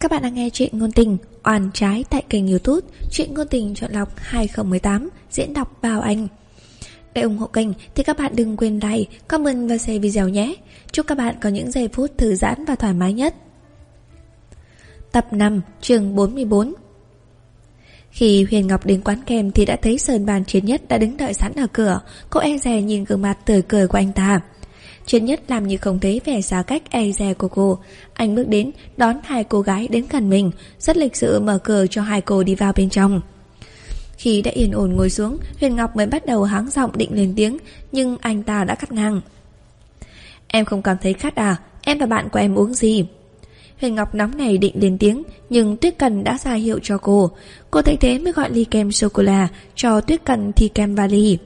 Các bạn đang nghe chuyện ngôn tình Oàn trái tại kênh youtube Chuyện ngôn tình chọn lọc 2018 Diễn đọc Bảo Anh. Để ủng hộ kênh thì các bạn đừng quên like, comment và share video nhé. Chúc các bạn có những giây phút thư giãn và thoải mái nhất. Tập 5, chương 44 Khi Huyền Ngọc đến quán kem thì đã thấy Sơn Bàn Chiến Nhất đã đứng đợi sẵn ở cửa. Cô e rè nhìn gương mặt tươi cười của anh ta. Chuyên nhất làm như không thấy vẻ xa cách e dè của cô. Anh bước đến, đón hai cô gái đến gần mình, Rất lịch sự mở cửa cho hai cô đi vào bên trong. Khi đã yên ổn ngồi xuống, Huyền Ngọc mới bắt đầu háng giọng định lên tiếng, Nhưng anh ta đã cắt ngang. Em không cảm thấy khát à? Em và bạn của em uống gì? Huyền Ngọc nóng này định lên tiếng, Nhưng Tuyết Cần đã ra hiệu cho cô. Cô thấy thế mới gọi ly kem sô-cô-la Cho Tuyết Cần thì kem vali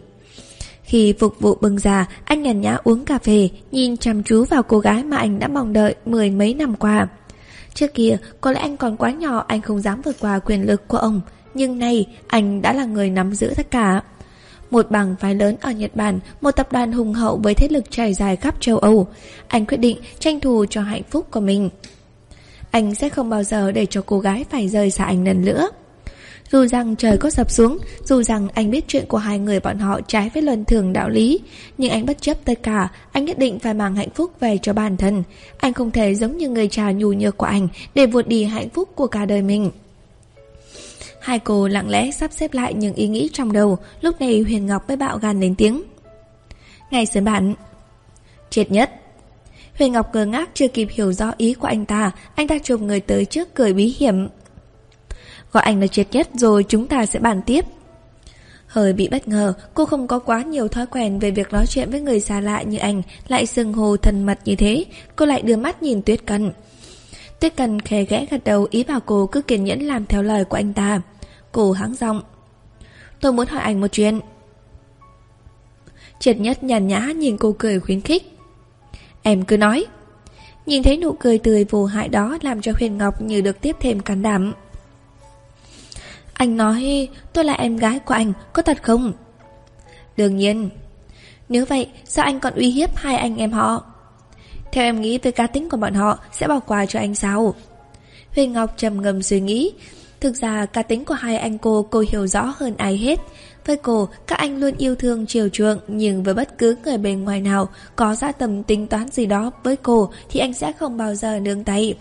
khi phục vụ bưng ra, anh nhàn nhã uống cà phê, nhìn chăm chú vào cô gái mà anh đã mong đợi mười mấy năm qua. Trước kia, có lẽ anh còn quá nhỏ anh không dám vượt qua quyền lực của ông, nhưng nay anh đã là người nắm giữ tất cả. Một bảng phái lớn ở Nhật Bản, một tập đoàn hùng hậu với thế lực trải dài khắp châu Âu. Anh quyết định tranh thủ cho hạnh phúc của mình. Anh sẽ không bao giờ để cho cô gái phải rời xa anh lần nữa. Dù rằng trời có sập xuống, dù rằng anh biết chuyện của hai người bọn họ trái với luân thường đạo lý, nhưng anh bất chấp tất cả, anh nhất định phải mang hạnh phúc về cho bản thân. Anh không thể giống như người cha nhu nhược của anh để vượt đi hạnh phúc của cả đời mình. Hai cô lặng lẽ sắp xếp lại những ý nghĩ trong đầu, lúc này Huyền Ngọc mới bạo gan lên tiếng. Ngày sớm bạn. Triệt nhất. Huyền Ngọc ngơ ngác chưa kịp hiểu rõ ý của anh ta, anh ta chụp người tới trước cười bí hiểm, Gọi anh là triệt nhất, rồi chúng ta sẽ bàn tiếp. Hơi bị bất ngờ, Cô không có quá nhiều thói quen Về việc nói chuyện với người xa lạ như anh, Lại sừng hồ thân mật như thế. Cô lại đưa mắt nhìn Tuyết Cần Tuyết Cần khẽ ghẽ gật đầu, Ý bảo cô cứ kiên nhẫn làm theo lời của anh ta. Cô hắng giọng. Tôi muốn hỏi anh một chuyện. Triệt nhất nhàn nhã nhìn cô cười khuyến khích. Em cứ nói. Nhìn thấy nụ cười tươi vô hại đó Làm cho Huyền Ngọc như được tiếp thêm can đảm anh nói tôi là em gái của anh, có thật không? Đương nhiên. Nếu vậy, sao anh còn uy hiếp hai anh em họ? Theo em nghĩ về cá tính của bọn họ sẽ bỏ qua cho anh sao? Huyền Ngọc trầm ngầm suy nghĩ. Thực ra cá tính của hai anh cô cô hiểu rõ hơn ai hết. Với cô, các anh luôn yêu thương chiều chuộng nhưng với bất cứ người bên ngoài nào có ra tầm tính toán gì đó với cô thì anh sẽ không bao giờ nương tay.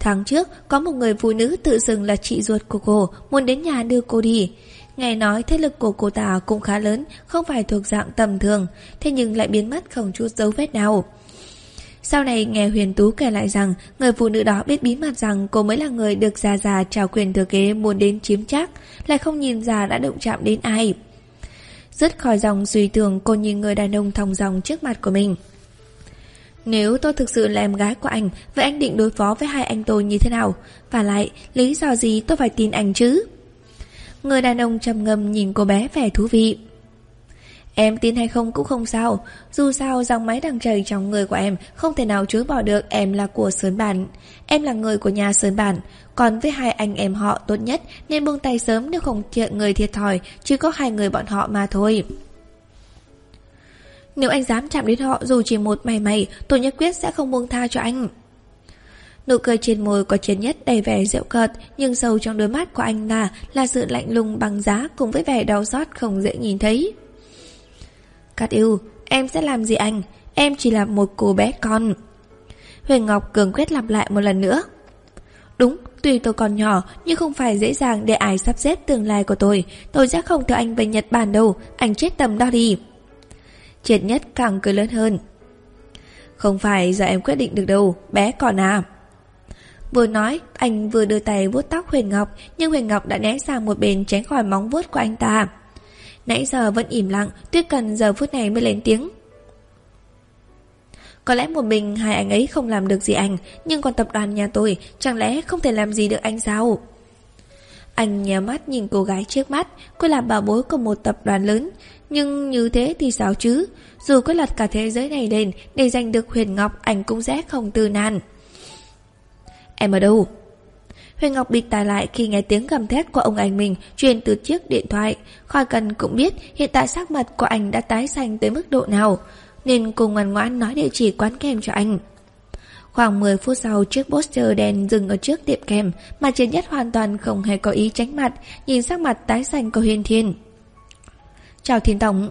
Tháng trước, có một người phụ nữ tự xưng là chị ruột của cô, muốn đến nhà đưa cô đi. Nghe nói thế lực của cô ta cũng khá lớn, không phải thuộc dạng tầm thường, thế nhưng lại biến mất không chút dấu vết nào. Sau này nghe Huyền Tú kể lại rằng người phụ nữ đó biết bí mật rằng cô mới là người được già già trao quyền thừa kế muốn đến chiếm chắc, lại không nhìn ra đã động chạm đến ai. Dứt khỏi dòng suy tưởng cô nhìn người đàn ông thong dòng trước mặt của mình. Nếu tôi thực sự là em gái của anh, Vậy anh định đối phó với hai anh tôi như thế nào? Và lại, lý do gì tôi phải tin anh chứ? Người đàn ông trầm ngâm nhìn cô bé vẻ thú vị. Em tin hay không cũng không sao. Dù sao, dòng máy đang chảy trong người của em Không thể nào chối bỏ được em là của Sơn Bản. Em là người của nhà Sơn Bản. Còn với hai anh em họ tốt nhất, Nên buông tay sớm nếu không thiện người thiệt thòi Chỉ có hai người bọn họ mà thôi nếu anh dám chạm đến họ dù chỉ một mày mày, tôi nhất quyết sẽ không buông tha cho anh. Nụ cười trên môi có chiến nhất đầy vẻ rượu cợt, nhưng sâu trong đôi mắt của anh là là sự lạnh lùng bằng giá cùng với vẻ đau xót không dễ nhìn thấy. Cát yêu, em sẽ làm gì anh? Em chỉ là một cô bé con. Huyền Ngọc cường quyết lặp lại một lần nữa. Đúng, tuy tôi còn nhỏ, nhưng không phải dễ dàng để ai sắp xếp tương lai của tôi. Tôi sẽ không theo anh về Nhật Bản đâu, anh chết tầm đó đi. Triệt nhất càng cười lớn hơn. Không phải giờ em quyết định được đâu, Bé còn à. Vừa nói, anh vừa đưa tay vuốt tóc Huyền Ngọc, Nhưng Huyền Ngọc đã né sang một bên Tránh khỏi móng vuốt của anh ta. Nãy giờ vẫn im lặng, Tuyết cần giờ phút này mới lên tiếng. Có lẽ một mình hai anh ấy không làm được gì anh, Nhưng còn tập đoàn nhà tôi Chẳng lẽ không thể làm gì được anh sao? Anh nhớ mắt nhìn cô gái trước mắt, Cô là bà bối của một tập đoàn lớn nhưng như thế thì sao chứ Dù có lật cả thế giới này lên Để giành được Huyền Ngọc Anh cũng sẽ không từ nan Em ở đâu Huyền Ngọc bịt tai lại khi nghe tiếng gầm thét của ông anh mình truyền từ chiếc điện thoại. Khỏi cần cũng biết hiện tại sắc mặt của anh đã tái xanh tới mức độ nào, nên cùng ngoan ngoãn nói địa chỉ quán kem cho anh. Khoảng 10 phút sau chiếc poster đèn dừng ở trước tiệm kem Mà Chiến Nhất hoàn toàn không hề có ý tránh mặt Nhìn sắc mặt tái xanh của Huyền Thiên Chào Thiên Tổng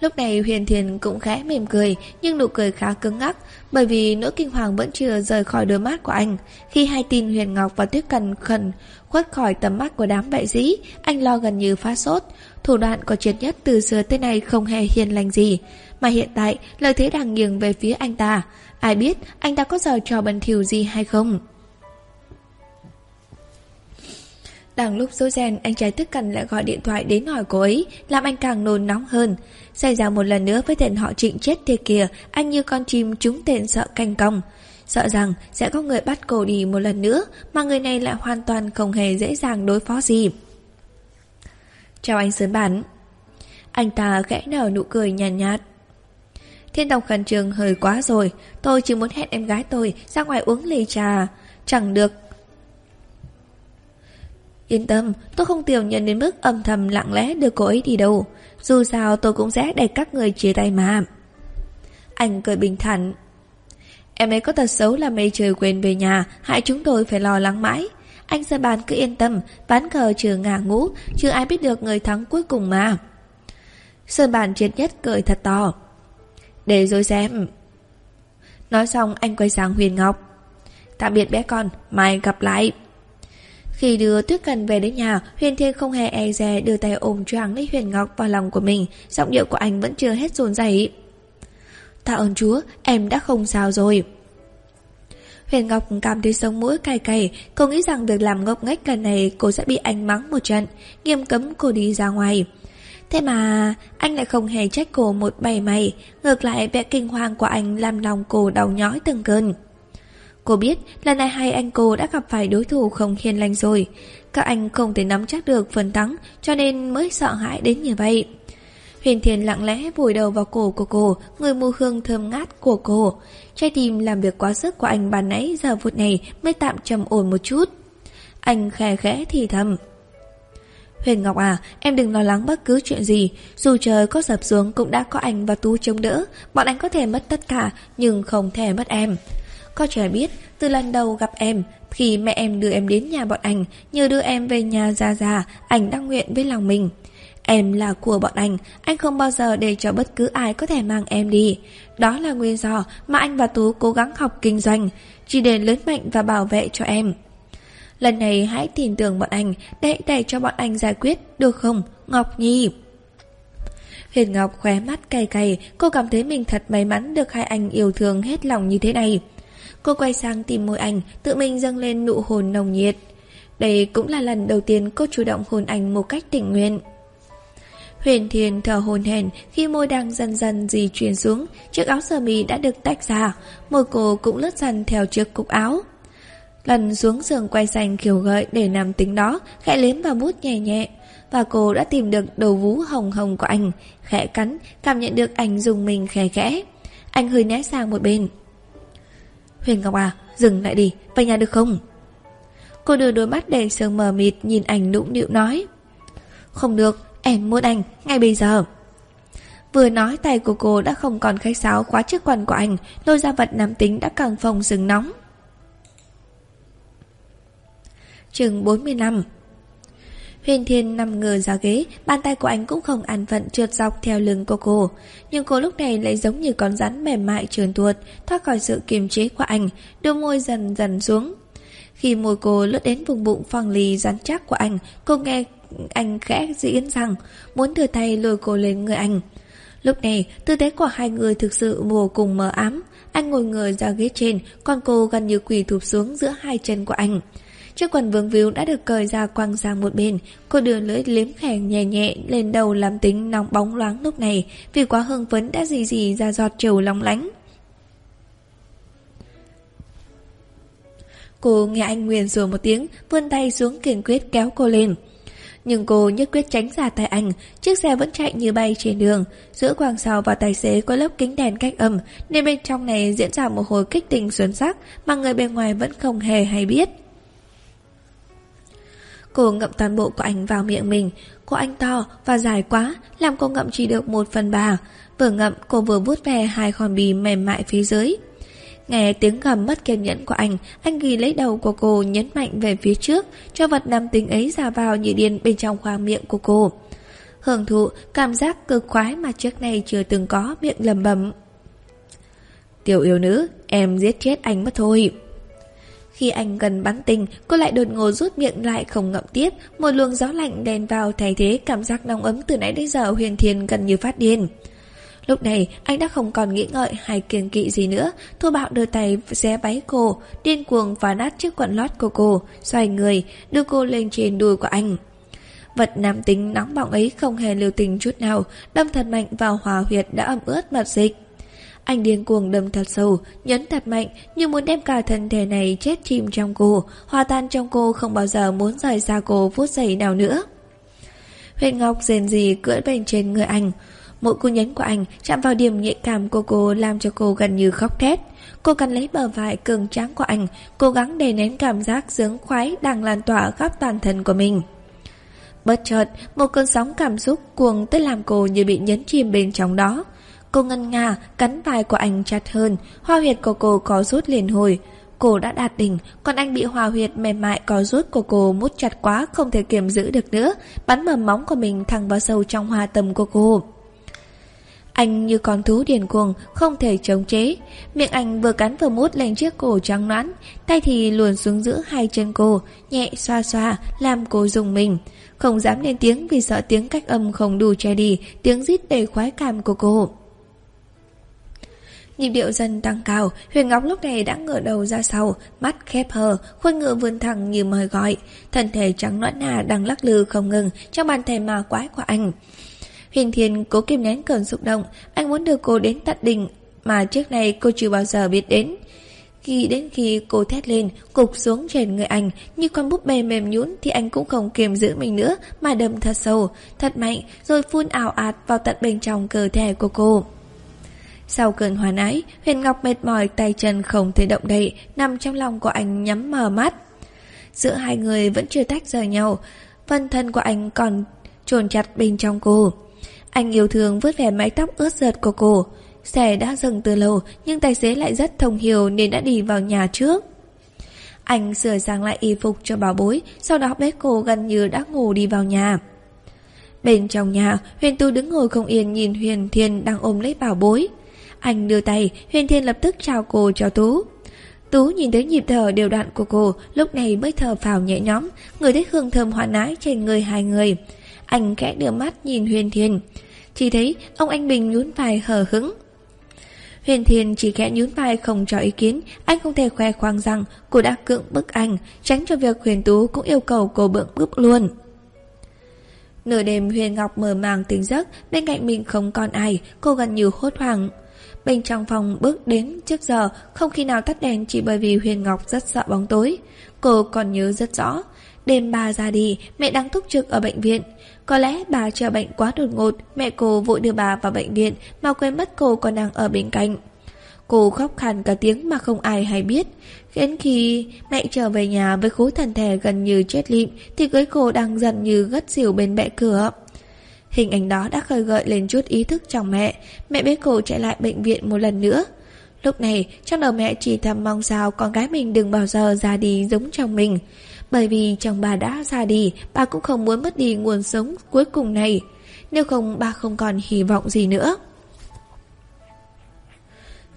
Lúc này Huyền thiền cũng khẽ mỉm cười, Nhưng nụ cười khá cứng ngắc, Bởi vì nỗi kinh hoàng vẫn chưa rời khỏi đôi mắt của anh. Khi hai tin Huyền Ngọc và Tuyết Cần khẩn khuất khỏi tầm mắt của đám bại dĩ, Anh lo gần như phát sốt. Thủ đoạn của triệt nhất từ xưa tới nay không hề hiền lành gì, Mà hiện tại, lợi thế đang nghiêng về phía anh ta. Ai biết anh ta có giờ trò bẩn thỉu gì hay không? Đang lúc dối ren Anh trai tức cần lại gọi điện thoại đến hỏi cô ấy Làm anh càng nôn nóng hơn. Xảy ra một lần nữa với tên họ trịnh chết thiệt kìa Anh như con chim trúng tên sợ canh cong. Sợ rằng sẽ có người bắt cô đi một lần nữa Mà người này lại hoàn toàn không hề dễ dàng đối phó gì. Chào anh sớm Bản. Anh ta khẽ nở nụ cười nhàn nhạt, nhạt Thiên đồng khẩn trương hơi quá rồi. Tôi chỉ muốn hẹn em gái tôi ra ngoài uống ly trà. Chẳng được. Yên tâm, tôi không tiểu nhân đến mức âm thầm lặng lẽ đưa cô ấy đi đâu. Dù sao tôi cũng sẽ để các người chia tay mà. Anh cười bình thản. Em ấy có tật xấu là mây trời quên về nhà Hại chúng tôi phải lo lắng mãi. Anh Sơn Bàn cứ yên tâm Ván cờ trừ ngả ngũ Chứ ai biết được người thắng cuối cùng mà. Sơn Bàn triệt nhất cười thật to. Để rồi xem. Nói xong anh quay sang Huyền Ngọc. Tạm biệt bé con Mai gặp lại. Khi đưa Tuyết Cần về đến nhà Huyền Thiên không hề e dè đưa tay ôm choàng lấy Huyền Ngọc vào lòng của mình Giọng điệu của anh vẫn chưa hết rồn dày. Tạ ơn Chúa, em đã không sao rồi. Huyền Ngọc cảm thấy sống mũi cay cay, cô nghĩ rằng việc làm ngốc nghếch lần này cô sẽ bị anh mắng một trận, nghiêm cấm cô đi ra ngoài. Thế mà anh lại không hề trách cô một bầy mày, ngược lại vẻ kinh hoàng của anh làm lòng cô đau nhói từng cơn. Cô biết lần này hai anh cô đã gặp phải đối thủ không hiền lành rồi. Các anh không thể nắm chắc được phần thắng cho nên mới sợ hãi đến như vậy. Huyền Thiên lặng lẽ vùi đầu vào cổ của cô, người mùi hương thơm ngát của cô. Trái tim làm việc quá sức của anh bàn nãy giờ phút này mới tạm trầm ổn một chút. Anh khẽ khẽ thì thầm. Huyền Ngọc à, em đừng lo lắng bất cứ chuyện gì. Dù trời có sập xuống cũng đã có anh và Tú chống đỡ. Bọn anh có thể mất tất cả, nhưng không thể mất em. Có trời biết, từ lần đầu gặp em, khi mẹ em đưa em đến nhà bọn anh, nhờ đưa em về nhà già già, anh đang nguyện với lòng mình. Em là của bọn anh, anh không bao giờ để cho bất cứ ai có thể mang em đi. Đó là nguyên do mà anh và Tú cố gắng học kinh doanh, chỉ để lớn mạnh và bảo vệ cho em. Lần này hãy tin tưởng bọn anh, để để cho bọn anh giải quyết, được không, Ngọc Nhi? Huyền Ngọc khóe mắt cay cay, cô cảm thấy mình thật may mắn được hai anh yêu thương hết lòng như thế này. Cô quay sang tìm môi anh, tự mình dâng lên nụ hôn nồng nhiệt. Đây cũng là lần đầu tiên cô chủ động hôn anh một cách tình nguyện. Huyền Thiên thở hồn hển khi môi đang dần dần di chuyển xuống, chiếc áo sơ mi đã được tách ra, môi cô cũng lướt dần theo chiếc cúc áo. Lần xuống giường quay xanh khiêu gợi để nằm tính đó, khẽ liếm vào bút nhẹ nhẹ. Và cô đã tìm được đầu vú hồng hồng của anh, khẽ cắn, cảm nhận được anh dùng mình khẽ khẽ. Anh hơi né sang một bên. Huyền Ngọc à, dừng lại đi, về nhà được không? Cô đưa đôi mắt đầy sương mờ mịt nhìn ảnh nũng nịu nói. Không được, Em muốn anh, ngay bây giờ. Vừa nói tay của cô đã không còn khách sáo khóa chiếc quần của anh, lôi ra vật nam tính đã càng phòng rừng nóng. Chừng 40 năm Huyền Thiên nằm ngửa ra ghế, bàn tay của anh cũng không an phận trượt dọc theo lưng của cô. Nhưng cô lúc này lại giống như con rắn mềm mại trườn tuột, thoát khỏi sự kiềm chế của anh, đưa môi dần dần xuống. Khi môi cô lướt đến vùng bụng phẳng lì rắn chắc của anh, cô nghe anh khẽ diễn rằng muốn thừa tay lôi cô lên người anh. Lúc này, tư thế của hai người thực sự vô cùng mờ ám. Anh ngồi người ra ghế trên, còn cô gần như quỳ thụp xuống giữa hai chân của anh. Chiếc quần vương víu đã được cởi ra quăng sang một bên. Cô đưa lưỡi liếm khẽ nhẹ nhẹ lên đầu làm tính nóng bóng loáng lúc này, vì quá hưng phấn đã gì gì ra giọt trầu long lánh. Cô nghe anh nguyền rủa một tiếng, vươn tay xuống kiên quyết kéo cô lên. Nhưng cô nhất quyết tránh ra tay anh Chiếc xe vẫn chạy như bay trên đường Giữa quang sau và tài xế có lớp kính đèn cách âm Nên bên trong này diễn ra một hồi kích tình xuân sắc Mà người bên ngoài vẫn không hề hay biết Cô ngậm toàn bộ của anh vào miệng mình Của anh to và dài quá Làm cô ngậm chỉ được một phần bà. Vừa ngậm cô vừa vuốt về hai con bì mềm mại phía dưới Nghe tiếng gầm mất kiên nhẫn của anh, anh ghi lấy đầu của cô nhấn mạnh về phía trước, cho vật nam tính ấy ra vào như điên bên trong khoang miệng của cô. Hưởng thụ cảm giác cực khoái mà trước nay chưa từng có miệng lầm bầm. Tiểu yêu nữ, em giết chết anh mất thôi. Khi anh gần bắn tình, cô lại đột ngột rút miệng lại không ngậm tiếp, một luồng gió lạnh đèn vào thay thế cảm giác nóng ấm từ nãy đến giờ huyền thiên gần như phát điên. Lúc này anh đã không còn nghĩ ngợi hay kiên kỵ gì nữa. Thô bạo đưa tay xé váy cô Điên cuồng phá nát chiếc quần lót của cô Xoay người đưa cô lên trên đùi của anh. Vật nam tính nóng bỏng ấy không hề lưu tình chút nào Đâm thật mạnh vào hòa huyệt đã ẩm ướt mật dịch. Anh điên cuồng đâm thật sâu Nhấn thật mạnh Như muốn đem cả thân thể này chết chìm trong cô Hòa tan trong cô không bao giờ muốn rời xa cô phút giây nào nữa Huyệt Ngọc rền gì cưỡi bên trên người anh Mỗi cú nhấn của anh chạm vào điểm nhạy cảm của cô làm cho cô gần như khóc thét. Cô cần lấy bờ vai cường tráng của anh, cố gắng đè nén cảm giác sướng khoái đang lan tỏa khắp toàn thân của mình. Bất chợt, một cơn sóng cảm xúc cuồng tới làm cô như bị nhấn chìm bên trong đó. Cô ngân nga, cắn vai của anh chặt hơn, hoa huyệt của cô có rút liền hồi. Cô đã đạt đỉnh, còn anh bị hòa huyệt mềm mại có rút của cô mút chặt quá không thể kiềm giữ được nữa, bắn mầm móng của mình thẳng vào sâu trong hoa tâm của cô. Anh như con thú điền cuồng, không thể chống chế. Miệng anh vừa cắn vừa mút lên chiếc cổ trắng nõn, tay thì luồn xuống giữa hai chân cô, nhẹ xoa xoa, làm cô dùng mình. Không dám lên tiếng vì sợ tiếng cách âm không đủ che đi, tiếng rít đầy khoái cảm của cô. Nhịp điệu dần tăng cao, Huyền Ngọc lúc này đã ngửa đầu ra sau, mắt khép hờ, khuôn ngựa vươn thẳng như mời gọi. Thân thể trắng nõn nà đang lắc lư không ngừng trong bàn tay ma quái của anh. Huyền Thiên cố kìm nén cơn xúc động, anh muốn đưa cô đến tận đỉnh mà trước này cô chưa bao giờ biết đến. Khi đến khi cô thét lên, cục xuống trên người anh, như con búp bê mềm nhũn thì anh cũng không kiềm giữ mình nữa mà đâm thật sâu, thật mạnh rồi phun ảo ạt vào tận bên trong cơ thể của cô. Sau cơn hoàn ái, Huyền Ngọc mệt mỏi tay chân không thể động đậy, nằm trong lòng của anh nhắm mờ mắt. Giữa hai người vẫn chưa tách rời nhau, phân thân của anh còn trồn chặt bên trong cô. Anh yêu thương vứt vẻ mái tóc ướt rượt của cô. Xe đã dừng từ lâu nhưng tài xế lại rất thông hiểu nên đã đi vào nhà trước. Anh sửa sang lại y phục cho bảo bối, sau đó bế cô gần như đã ngủ đi vào nhà. Bên trong nhà, Huyền Tu đứng ngồi không yên nhìn Huyền Thiên đang ôm lấy bảo bối. Anh đưa tay, Huyền Thiên lập tức chào cô cho Tú. Tú nhìn thấy nhịp thở đều đặn của cô, lúc này mới thở phào nhẹ nhõm, người thấy hương thơm hoa nái trên người hai người. Anh khẽ đưa mắt nhìn Huyền Thiên. Chỉ thấy ông anh Bình nhún vai hờ hững Huyền Thiên chỉ khẽ nhún vai không cho ý kiến Anh không thể khoe khoang rằng Cô đã cưỡng bức anh Tránh cho việc Huyền Tú cũng yêu cầu cô bượng bức luôn Nửa đêm Huyền Ngọc mờ màng tỉnh giấc Bên cạnh mình không còn ai Cô gần như hốt hoảng Bên trong phòng bước đến trước giờ Không khi nào tắt đèn chỉ bởi vì Huyền Ngọc rất sợ bóng tối Cô còn nhớ rất rõ Đêm bà ra đi Mẹ đang túc trực ở bệnh viện có lẽ bà chờ bệnh quá đột ngột, mẹ cô vội đưa bà vào bệnh viện mà quên mất cô còn đang ở bên cạnh. Cô khóc khàn cả tiếng mà không ai hay biết. Khiến khi mẹ trở về nhà với khối thần thể gần như chết lịm thì cưới cô đang dần như gất xỉu bên bệ cửa. Hình ảnh đó đã khơi gợi lên chút ý thức trong mẹ. Mẹ bế cổ chạy lại bệnh viện một lần nữa. Lúc này, trong đầu mẹ chỉ thầm mong sao con gái mình đừng bao giờ ra đi giống chồng mình. Bởi vì chồng bà đã ra đi, bà cũng không muốn mất đi nguồn sống cuối cùng này. Nếu không bà không còn hy vọng gì nữa.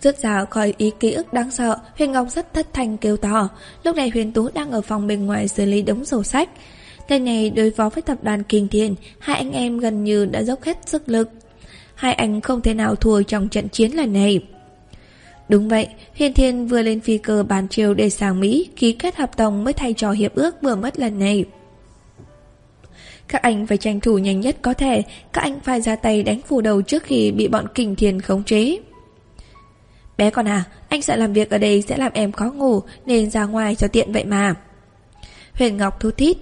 Rớt ra khỏi ý ký ức đáng sợ, Huyền Ngọc rất thất thanh kêu to. Lúc này Huyền Tú đang ở phòng bên ngoài xử lý đống sổ sách cái này đối phó với tập đoàn Kinh Thiên, hai anh em gần như đã dốc hết sức lực. Hai anh không thể nào thua trong trận chiến lần này. Đúng vậy, Hiên Thiên vừa lên phi cơ bàn chiều để sang Mỹ, ký kết hợp đồng mới thay trò hiệp ước vừa mất lần này. Các anh phải tranh thủ nhanh nhất có thể, các anh phải ra tay đánh phủ đầu trước khi bị bọn kình thiên khống chế. Bé con à, anh sợ làm việc ở đây sẽ làm em khó ngủ nên ra ngoài cho tiện vậy mà. Huyền Ngọc thu thít.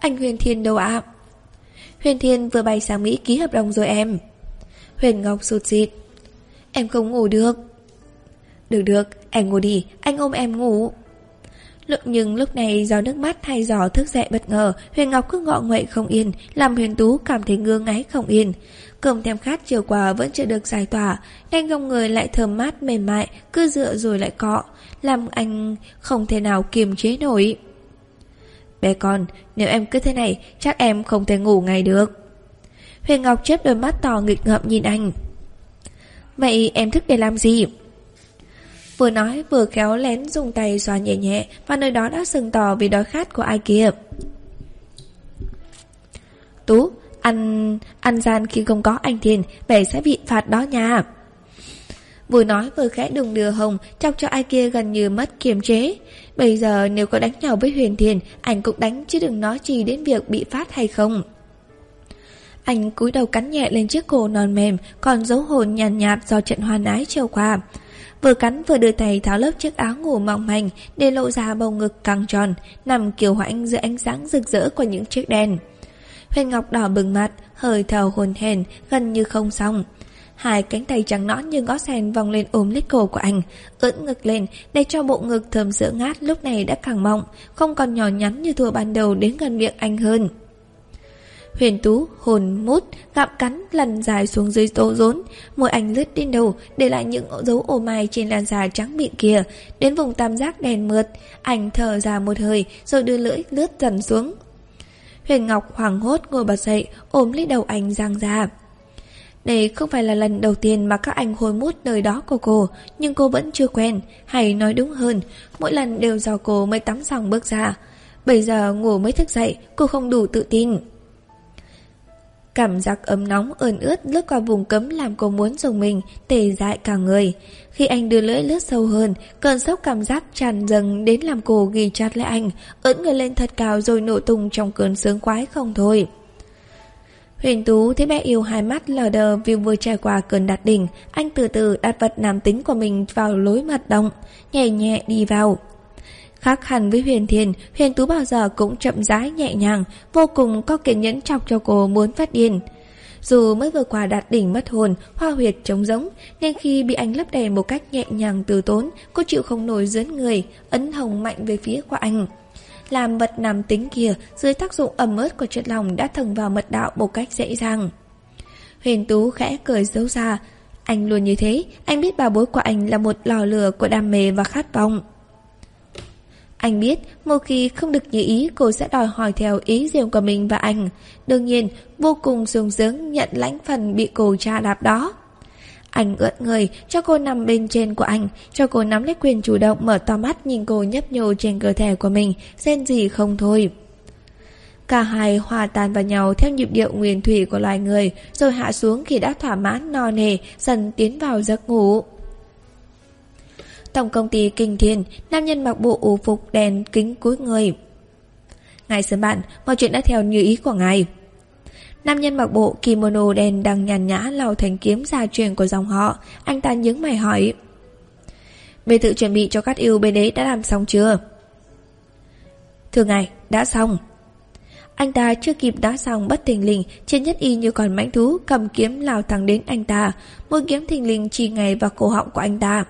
Anh Huyền Thiên đâu ạ? Huyền Thiên vừa bay sang Mỹ ký hợp đồng rồi em. Huyền Ngọc sụt xịt. Em không ngủ được. Được được, em ngủ đi, anh ôm em ngủ. Lượng Nhưng lúc này do nước mắt hay giò thức dậy bất ngờ, Huyền Ngọc cứ ngọ nguậy không yên, làm Huyền Tú cảm thấy ngơ ngáy không yên. Cơm thèm khát chiều qua vẫn chưa được giải tỏa, nhanh gông người lại thơm mát mềm mại, cứ dựa rồi lại cọ, làm anh không thể nào kiềm chế nổi. Bé con, nếu em cứ thế này, chắc em không thể ngủ ngày được. Huyền Ngọc chớp đôi mắt to nghịch ngợm nhìn anh. Vậy em thức để làm gì? Vừa nói vừa kéo lén dùng tay xoa nhẹ nhẹ Và nơi đó đã sừng tỏ vì đói khát của ai kia Tú, ăn, ăn gian khi không có anh Thiền Bé sẽ bị phạt đó nha Vừa nói vừa khẽ đùng đưa hồng Chọc cho ai kia gần như mất kiềm chế Bây giờ nếu có đánh nhau với Huyền Thiền Anh cũng đánh chứ đừng nói gì đến việc bị phát hay không Anh cúi đầu cắn nhẹ lên chiếc cổ non mềm Còn dấu hồn nhàn nhạt, nhạt do trận hoan ái trêu qua Vừa cắn vừa đưa tay tháo lớp chiếc áo ngủ mỏng manh để lộ ra bầu ngực căng tròn, nằm kiều hoãnh giữa ánh sáng rực rỡ của những chiếc đèn. Huyền Ngọc đỏ bừng mặt, hơi thở hồn hển, gần như không xong. Hai cánh tay trắng nõn như ngó sen vòng lên ôm lít cổ của anh, ưỡn ngực lên để cho bộ ngực thơm sữa ngát lúc này đã càng mọng, không còn nhỏ nhắn như thua ban đầu đến gần miệng anh hơn. Huyền Tú hồn mút, gặm cắn lần dài xuống dưới tố rốn, môi anh lướt đến đầu, để lại những dấu ô mai trên làn da trắng mịn kia, đến vùng tam giác đèn mượt, anh thở ra một hơi rồi đưa lưỡi lướt dần xuống. Huyền Ngọc hoảng hốt ngồi bật dậy, ôm lấy đầu anh giang ra. Đây không phải là lần đầu tiên mà các anh hôi mút nơi đó của cô, nhưng cô vẫn chưa quen, hay nói đúng hơn, mỗi lần đều do cô mới tắm xong bước ra. Bây giờ ngủ mới thức dậy, cô không đủ tự tin. Cảm giác ấm nóng ơn ướt lướt qua vùng cấm làm cô muốn dùng mình, tê dại cả người. Khi anh đưa lưỡi lướt sâu hơn, cơn sốc cảm giác tràn dần đến làm cô ghi chặt lại anh, ưỡn người lên thật cao rồi nổ tung trong cơn sướng quái không thôi. Huyền Tú thấy bé yêu hai mắt lờ đờ vì vừa trải qua cơn đạt đỉnh, anh từ từ đặt vật nam tính của mình vào lối mặt động, nhẹ nhẹ đi vào. Khác hẳn với Huyền Thiền, Huyền Tú bao giờ cũng chậm rãi nhẹ nhàng, vô cùng có kiên nhẫn chọc cho cô muốn phát điên. Dù mới vừa qua đạt đỉnh mất hồn, hoa huyệt trống rỗng, nên khi bị anh lấp đầy một cách nhẹ nhàng từ tốn, cô chịu không nổi dướn người, ấn hồng mạnh về phía của anh. Làm vật nằm tính kia, dưới tác dụng ẩm ướt của chất lòng đã thầng vào mật đạo một cách dễ dàng. Huyền Tú khẽ cười xấu xa, anh luôn như thế, anh biết bà bối của anh là một lò lửa của đam mê và khát vọng. Anh biết một khi không được như ý cô sẽ đòi hỏi theo ý riêng của mình và anh. Đương nhiên, vô cùng sung sướng nhận lãnh phần bị cô cha đạp đó. Anh ưỡn người, cho cô nằm bên trên của anh, cho cô nắm lấy quyền chủ động mở to mắt nhìn cô nhấp nhô trên cơ thể của mình, xen gì không thôi. Cả hai hòa tan vào nhau theo nhịp điệu nguyên thủy của loài người, rồi hạ xuống khi đã thỏa mãn no nề, dần tiến vào giấc ngủ. Tổng công ty Kinh Thiên, nam nhân mặc bộ ủ phục đèn kính cuối người. Ngài sớm bạn, mọi chuyện đã theo như ý của ngài. Nam nhân mặc bộ kimono đen đang nhàn nhã lau thành kiếm gia truyền của dòng họ. Anh ta nhướng mày hỏi. Bề tự chuẩn bị cho các yêu bên đấy đã làm xong chưa? Thưa ngài, đã xong. Anh ta chưa kịp đã xong bất thình lình, trên nhất y như còn mãnh thú cầm kiếm lao thẳng đến anh ta, mũi kiếm thình lình chỉ ngay vào cổ họng của anh ta.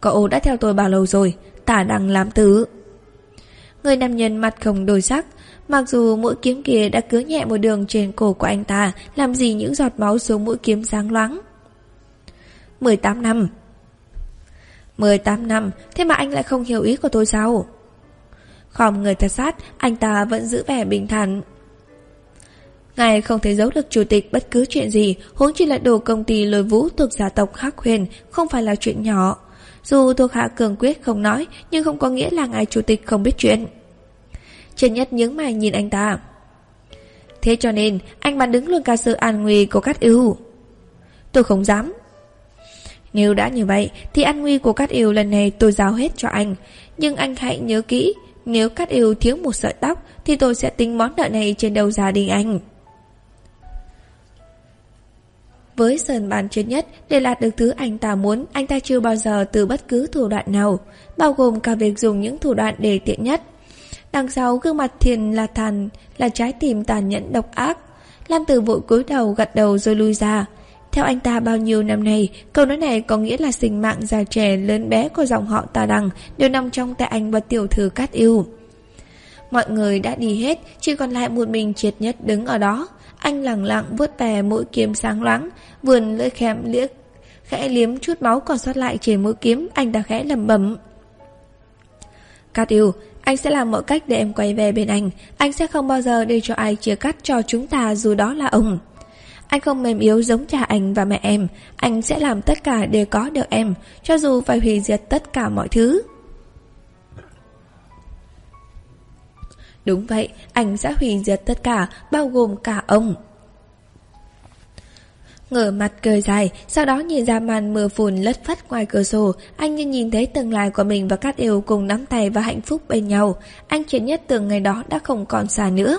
Cậu đã theo tôi bao lâu rồi Tả đằng làm tứ Người nam nhân mặt không đổi sắc Mặc dù mũi kiếm kia đã cứ nhẹ một đường trên cổ của anh ta, Làm gì những giọt máu xuống mũi kiếm sáng loáng. 18 năm. 18 năm, Thế mà anh lại không hiểu ý của tôi sao? Khom người thật sát, Anh ta vẫn giữ vẻ bình thản. Ngài không thể giấu được chủ tịch bất cứ chuyện gì, Huống chỉ là đồ công ty lôi vũ thuộc gia tộc Hắc Huyền, Không phải là chuyện nhỏ. Dù thuộc hạ cường quyết không nói, Nhưng không có nghĩa là ngài chủ tịch không biết chuyện. Trần Nhất nhướng mày nhìn anh ta. Thế cho nên Anh bán đứng luôn cả sự an nguy của Cát ưu Tôi không dám. Nếu đã như vậy Thì an nguy của Cát ưu lần này tôi giao hết cho anh. Nhưng anh hãy nhớ kỹ Nếu Cát ưu thiếu một sợi tóc Thì tôi sẽ tính món nợ này trên đầu gia đình anh. Với Sơn bàn trên nhất để đạt được thứ anh ta muốn, anh ta chưa bao giờ từ bất cứ thủ đoạn nào, bao gồm cả việc dùng những thủ đoạn để tiện nhất. Đằng sau gương mặt thiền là thàn, là trái tim tàn nhẫn độc ác. Lam Tử vội cúi đầu gật đầu rồi lui ra. Theo anh ta bao nhiêu năm nay, câu nói này có nghĩa là sinh mạng già trẻ lớn bé của dòng họ ta đằng đều nằm trong tay anh và tiểu thư cát yêu. Mọi người đã đi hết, chỉ còn lại một mình triệt nhất đứng ở đó. Anh lặng lặng vuốt về mũi kiếm sáng loáng, vườn lưỡi khém liếc, khẽ liếm chút máu còn sót lại trên mũi kiếm, anh ta khẽ lầm bẩm. Cát yêu, anh sẽ làm mọi cách để em quay về bên anh, anh sẽ không bao giờ để cho ai chia cắt cho chúng ta dù đó là ông. Anh không mềm yếu giống cha anh và mẹ em Anh sẽ làm tất cả để có được em Cho dù phải hủy diệt tất cả mọi thứ Đúng vậy, anh sẽ hủy diệt tất cả, bao gồm cả ông. Ngửa mặt cười dài, sau đó nhìn ra màn mưa phùn lất phất ngoài cửa sổ, anh như nhìn thấy tương lai của mình và Cát Yêu cùng nắm tay và hạnh phúc bên nhau. Anh chuyện nhất tưởng ngày đó đã không còn xa nữa.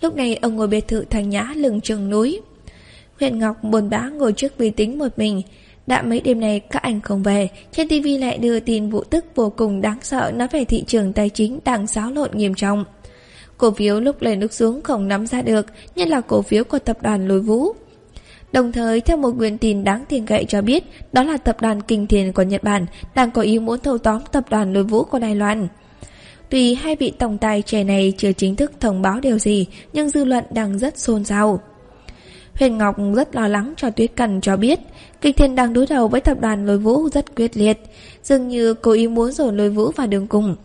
Lúc này ông ngồi biệt thự thành nhã lưng chừng núi. Huyện Ngọc buồn bã ngồi trước vi tính một mình. Đã mấy đêm nay các anh không về, trên TV lại đưa tin vụ tức vô cùng đáng sợ nói về thị trường tài chính đang xáo lộn nghiêm trọng. Cổ phiếu lúc lên lúc xuống không nắm ra được, nhất là cổ phiếu của tập đoàn Lôi Vũ. Đồng thời, theo một nguồn tin đáng tin cậy cho biết, đó là tập đoàn Kinh Thiền của Nhật Bản đang có ý muốn thâu tóm tập đoàn Lôi Vũ của Đài Loan. Tuy hai vị tổng tài trẻ này chưa chính thức thông báo điều gì, nhưng dư luận đang rất xôn xao. Huyền Ngọc rất lo lắng cho Tuyết Cần cho biết, Kinh Thiên đang đối đầu với tập đoàn lôi vũ rất quyết liệt, dường như cô ý muốn dồn lôi vũ vào đường cùng.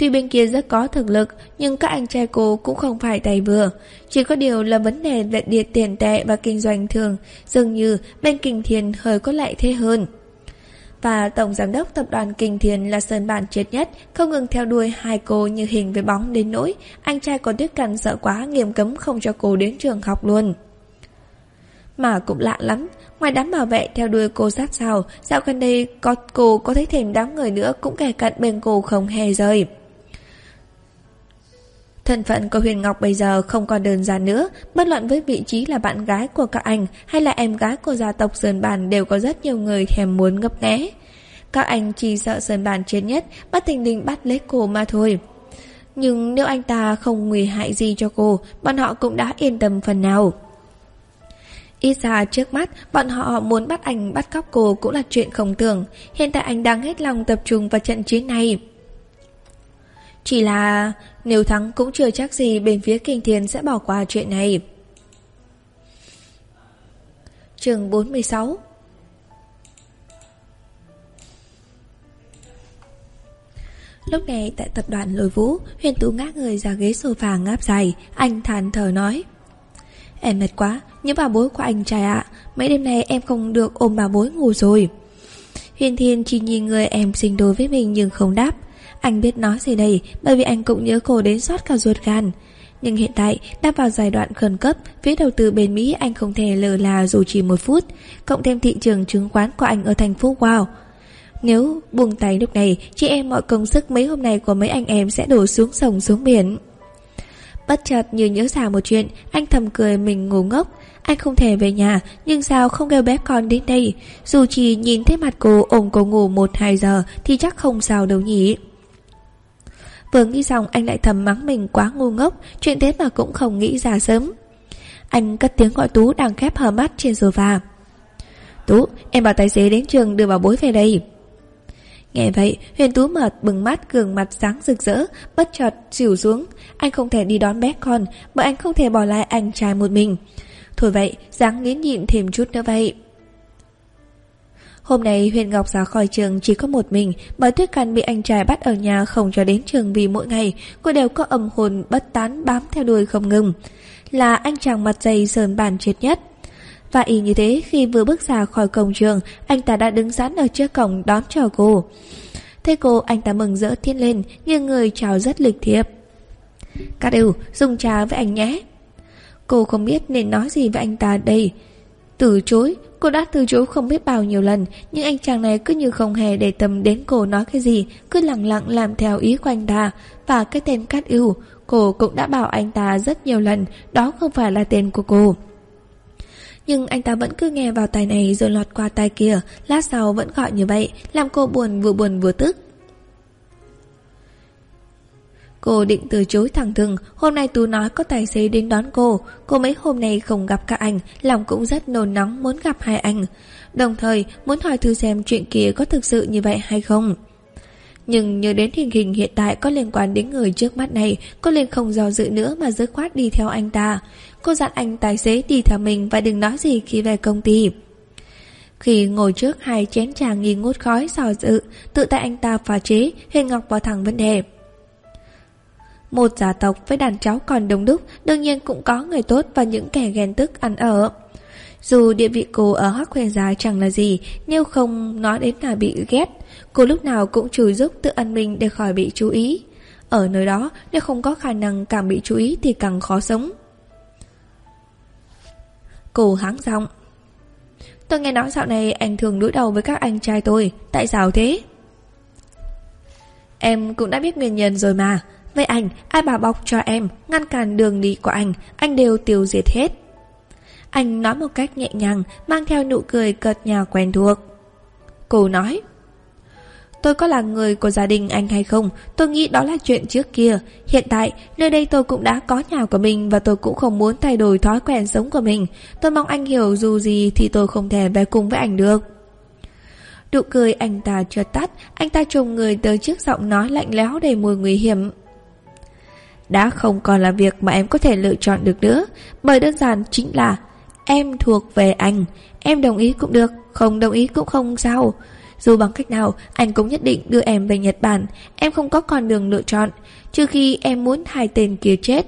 Tuy bên kia rất có thực lực, nhưng các anh trai cô cũng không phải tay vừa. Chỉ có điều là vấn đề về địa tiền tệ và kinh doanh thường, dường như bên Kinh Thiên hơi có lợi thế hơn. Và Tổng Giám đốc Tập đoàn Kinh Thiên là Sơn Bản triệt nhất, không ngừng theo đuôi hai cô như hình với bóng đến nỗi, anh trai còn Tuyết Cần sợ quá nghiêm cấm không cho cô đến trường học luôn. Mà cũng lạ lắm Ngoài đám bảo vệ theo đuôi cô sát sao Dạo gần đây có cô có thấy thêm đám người nữa Cũng kẻ cận bên cô không hề rời Thân phận của Huyền Ngọc bây giờ không còn đơn giản nữa, bất luận với vị trí là bạn gái của các anh hay là em gái của gia tộc Sơn Bàn đều có rất nhiều người thèm muốn ngấp nghé. Các anh chỉ sợ Sơn Bàn chết nhất, bắt tình đình bắt lấy cô mà thôi. Nhưng nếu anh ta không nguy hại gì cho cô, bọn họ cũng đã yên tâm phần nào. Ít ra trước mắt, bọn họ muốn bắt anh bắt cóc cô cũng là chuyện không tưởng. Hiện tại anh đang hết lòng tập trung vào trận chiến này. Chỉ là nếu thắng cũng chưa chắc gì bên phía Kinh Thiên sẽ bỏ qua chuyện này. Trường 46 Lúc này tại tập đoàn Lôi Vũ, Huyền Tú ngác người ra ghế sofa ngáp dài, anh than thở nói. Em mệt quá, những bà bối của anh trai ạ Mấy đêm nay em không được ôm bà bối ngủ rồi Huyền Thiên chỉ nhìn người em sinh đôi với mình nhưng không đáp anh biết nói gì đây, Bởi vì anh cũng nhớ cô đến sót cả ruột gan. Nhưng hiện tại đang vào giai đoạn khẩn cấp, Phía đầu tư bên Mỹ anh không thể lờ là dù chỉ một phút, Cộng thêm thị trường chứng khoán của anh ở thành phố Wow. Nếu buông tay lúc này, Chị em mọi công sức mấy hôm nay của mấy anh em sẽ đổ xuống sông xuống biển. Bất chợt như nhớ ra một chuyện, Anh thầm cười mình ngu ngốc. Anh không thể về nhà, Nhưng sao không kêu bé con đến đây? Dù chỉ nhìn thấy mặt cô ôm cô ngủ một hai giờ Thì chắc không sao đâu nhỉ. Vừa nghĩ xong anh lại thầm mắng mình quá ngu ngốc Chuyện thế mà cũng không nghĩ ra sớm Anh cất tiếng gọi Tú đang khép hờ mắt trên sofa Tú, em bảo tài xế đến trường đưa bảo bối về đây Nghe vậy, Huyền Tú mệt bừng mắt gương mặt sáng rực rỡ, bất chợt xỉu xuống. Anh không thể đi đón bé con, bởi anh không thể bỏ lại anh trai một mình. Thôi vậy, dáng nghiến nhịn thêm chút nữa vậy. Hôm nay Huyền Ngọc ra khỏi trường chỉ có một mình, bởi Tuyết Căn bị anh trai bắt ở nhà không cho đến trường vì mỗi ngày cô đều có âm hồn bất tán bám theo đuôi không ngừng. Là anh chàng mặt dày sờn bàn chết nhất. Và y như thế khi vừa bước ra khỏi cổng trường, anh ta đã đứng sẵn ở trước cổng đón chờ cô. Thấy cô, anh ta mừng rỡ thiên lên, nghiêng người chào rất lịch thiệp. Cát ưu, dùng trà với anh nhé. Cô không biết nên nói gì với anh ta đây Từ chối Cô đã từ chối không biết bao nhiêu lần, Nhưng anh chàng này cứ như không hề để tâm đến cô nói cái gì, Cứ lặng lặng làm theo ý của anh ta. Và cái tên Cát ưu, Cô cũng đã bảo anh ta rất nhiều lần, Đó không phải là tên của cô. Nhưng anh ta vẫn cứ nghe vào tai này rồi lọt qua tai kia, Lát sau vẫn gọi như vậy, Làm cô buồn vừa buồn vừa tức. Cô định từ chối thẳng thừng. Hôm nay Tú nói có tài xế đến đón cô. Cô mấy hôm nay không gặp các anh. Lòng cũng rất nôn nóng muốn gặp hai anh. Đồng thời muốn hỏi thử xem chuyện kia có thực sự như vậy hay không. Nhưng nhớ đến hình hình hiện tại có liên quan đến người trước mắt này Cô liền không do dự nữa mà dứt khoát đi theo anh ta. Cô dặn anh tài xế đi theo mình và đừng nói gì khi về công ty. Khi ngồi trước hai chén trà nghi ngút khói sò dự, tự tại anh ta pha chế, Huyền Ngọc vào thẳng vấn đề. Một gia tộc với đàn cháu còn đông đúc, đương nhiên cũng có người tốt và những kẻ ghen tức ăn ở. Dù địa vị cô ở hắc Huyền Gia chẳng là gì, nếu không nói đến là bị ghét, cô lúc nào cũng chủ giúp tự ăn mình để khỏi bị chú ý. Ở nơi đó, nếu không có khả năng càng bị chú ý thì càng khó sống. Cô háng giọng. Tôi nghe nói dạo này anh thường đối đầu với các anh trai tôi, tại sao thế? Em cũng đã biết nguyên nhân rồi mà. Vậy anh, ai bảo bọc cho em, ngăn cản đường đi của anh, anh đều tiêu diệt hết. Anh nói một cách nhẹ nhàng, mang theo nụ cười cợt nhà quen thuộc. Cô nói, Tôi có là người của gia đình anh hay không? Tôi nghĩ đó là chuyện trước kia. Hiện tại nơi đây tôi cũng đã có nhà của mình Và tôi cũng không muốn thay đổi thói quen sống của mình. Tôi mong anh hiểu dù gì Thì tôi không thể về cùng với anh được. Nụ cười anh ta chợt tắt Anh ta trùng người tới trước giọng nói lạnh lẽo đầy mùi nguy hiểm. Đã không còn là việc mà em có thể lựa chọn được nữa Bởi đơn giản chính là Em thuộc về anh Em đồng ý cũng được Không đồng ý cũng không sao dù bằng cách nào, anh cũng nhất định đưa em về Nhật Bản. Em không có con đường lựa chọn, trừ khi em muốn hai tên kia chết.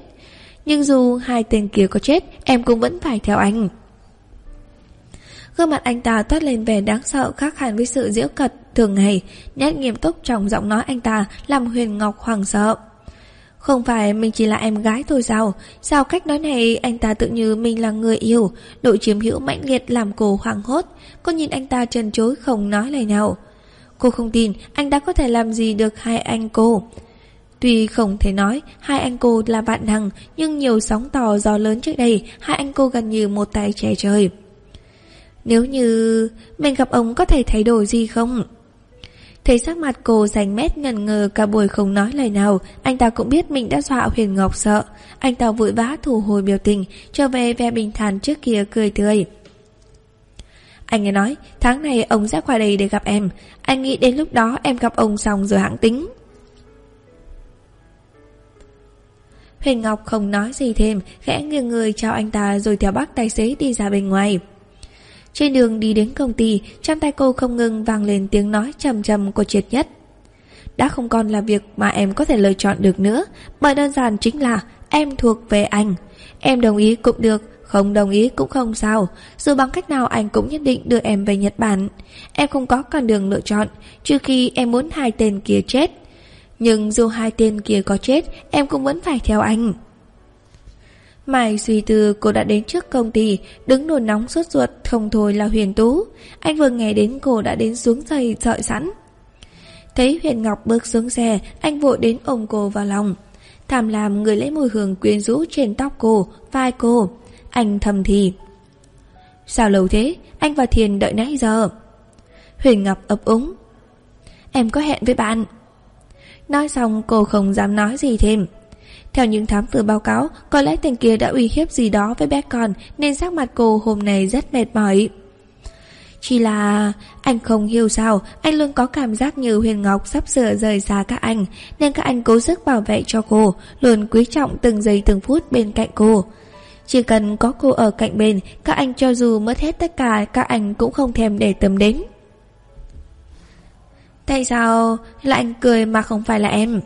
Nhưng dù hai tên kia có chết, em cũng vẫn phải theo anh. Gương mặt anh ta toát lên vẻ đáng sợ khác hẳn với sự diễu cật thường ngày, nét nghiêm túc trong giọng nói anh ta làm Huyền Ngọc hoàng sợ. Không phải mình chỉ là em gái thôi sao? Sao cách nói này anh ta tự như mình là người yêu? Độ chiếm hữu mãnh liệt làm cô hoảng hốt. Cô nhìn anh ta trần chối không nói lời nào. Cô không tin anh đã có thể làm gì được hai anh cô. Tuy không thể nói hai anh cô là bạn thằng Nhưng nhiều sóng to gió lớn trước đây, Hai anh cô gần như một tay trẻ trời. Nếu như mình gặp ông có thể thay đổi gì không? Thấy sắc mặt cô rành mét ngần ngờ cả buổi không nói lời nào, anh ta cũng biết mình đã dọa Huyền Ngọc sợ. Anh ta vội vã thu hồi biểu tình, trở về vẻ bình thản trước kia cười tươi. Anh ấy nói, tháng này ông sẽ qua đây để gặp em. Anh nghĩ đến lúc đó em gặp ông xong rồi hãng tính. Huyền Ngọc không nói gì thêm, khẽ nghiêng người chào anh ta rồi theo bác tài xế đi ra bên ngoài. Trên đường đi đến công ty, trong tay cô không ngừng vang lên tiếng nói trầm trầm của triệt nhất. Đã không còn là việc mà em có thể lựa chọn được nữa, bởi đơn giản chính là em thuộc về anh. Em đồng ý cũng được, không đồng ý cũng không sao, dù bằng cách nào anh cũng nhất định đưa em về Nhật Bản. Em không có con đường lựa chọn, trừ khi em muốn hai tên kia chết. Nhưng dù hai tên kia có chết, em cũng vẫn phải theo anh. Mai suy tư cô đã đến trước công ty, đứng nổi nóng sốt ruột không thôi là Huyền Tú. Anh vừa nghe đến cô đã đến xuống giày đợi sẵn. Thấy Huyền Ngọc bước xuống xe, anh vội đến ôm cô vào lòng. thảm làm người lấy mùi hương quyến rũ trên tóc cô, vai cô. Anh thầm thì. Sao lâu thế? Anh và Thiền đợi nãy giờ. Huyền Ngọc ấp úng. Em có hẹn với bạn. Nói xong cô không dám nói gì thêm. Theo những thám tử báo cáo, có lẽ tên kia đã uy hiếp gì đó với bé con nên sắc mặt cô hôm nay rất mệt mỏi. Chỉ là anh không hiểu sao Anh luôn có cảm giác như Huyền Ngọc sắp sửa rời xa các anh Nên các anh cố sức bảo vệ cho cô Luôn quý trọng từng giây từng phút bên cạnh cô. Chỉ cần có cô ở cạnh bên Các anh cho dù mất hết tất cả Các anh cũng không thèm để tâm đến. Tại sao lại anh cười mà không phải là em?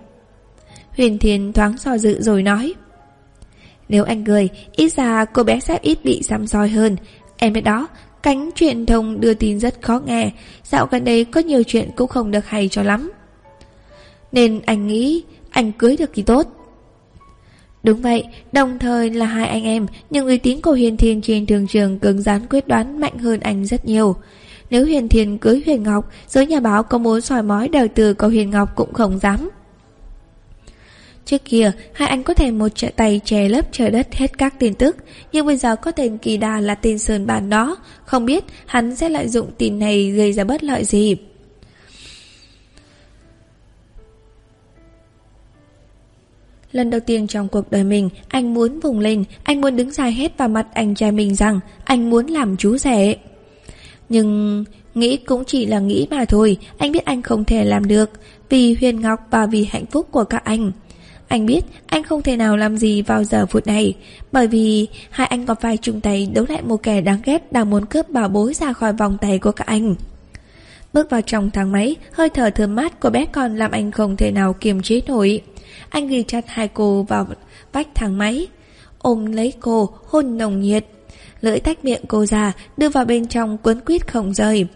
Huyền Thiên thoáng so dự rồi nói. Nếu anh cười Ít ra cô bé sẽ ít bị xăm soi hơn. Em biết đó Cánh truyền thông đưa tin rất khó nghe. Dạo gần đây có nhiều chuyện cũng không được hay cho lắm. Nên anh nghĩ Anh cưới được thì tốt. Đúng vậy, đồng thời là hai anh em, nhưng uy tín của Huyền Thiên trên thường trường cứng rắn quyết đoán mạnh hơn anh rất nhiều. Nếu Huyền Thiên cưới Huyền Ngọc, giới nhà báo có muốn soi mói đời từ của Huyền Ngọc cũng không dám. Trước kia, hai anh có thể một trợ tay che lấp trời đất hết các tin tức, nhưng bây giờ có tên kỳ đà là tên Sơn Bản đó, không biết hắn sẽ lợi dụng tin này gây ra bất lợi gì. Lần đầu tiên trong cuộc đời mình, anh muốn vùng lên, anh muốn đứng dài hết vào mặt anh trai mình rằng anh muốn làm chú rể. Nhưng nghĩ cũng chỉ là nghĩ mà thôi, anh biết anh không thể làm được, vì Huyền Ngọc và vì hạnh phúc của các anh. Anh biết anh không thể nào làm gì vào giờ phút này Bởi vì hai anh còn phải chung tay đấu lại một kẻ đáng ghét đang muốn cướp bảo bối ra khỏi vòng tay của các anh. Bước vào trong thang máy, hơi thở thơm mát của bé con làm anh không thể nào kiềm chế nổi. Anh ghi chặt hai cô vào vách thang máy Ôm lấy cô, hôn nồng nhiệt. Lưỡi tách miệng cô ra, đưa vào bên trong cuốn quýt không rời.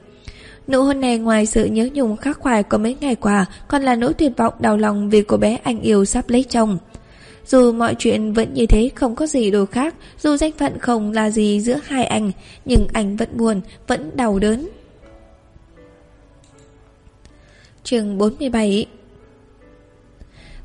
Nụ hôn này ngoài sự nhớ nhung khắc khoải của mấy ngày qua còn là nỗi tuyệt vọng đau lòng vì cô bé anh yêu sắp lấy chồng. Dù mọi chuyện vẫn như thế không có gì đồ khác, dù danh phận không là gì giữa hai anh, nhưng anh vẫn buồn, vẫn đau đớn. chương 47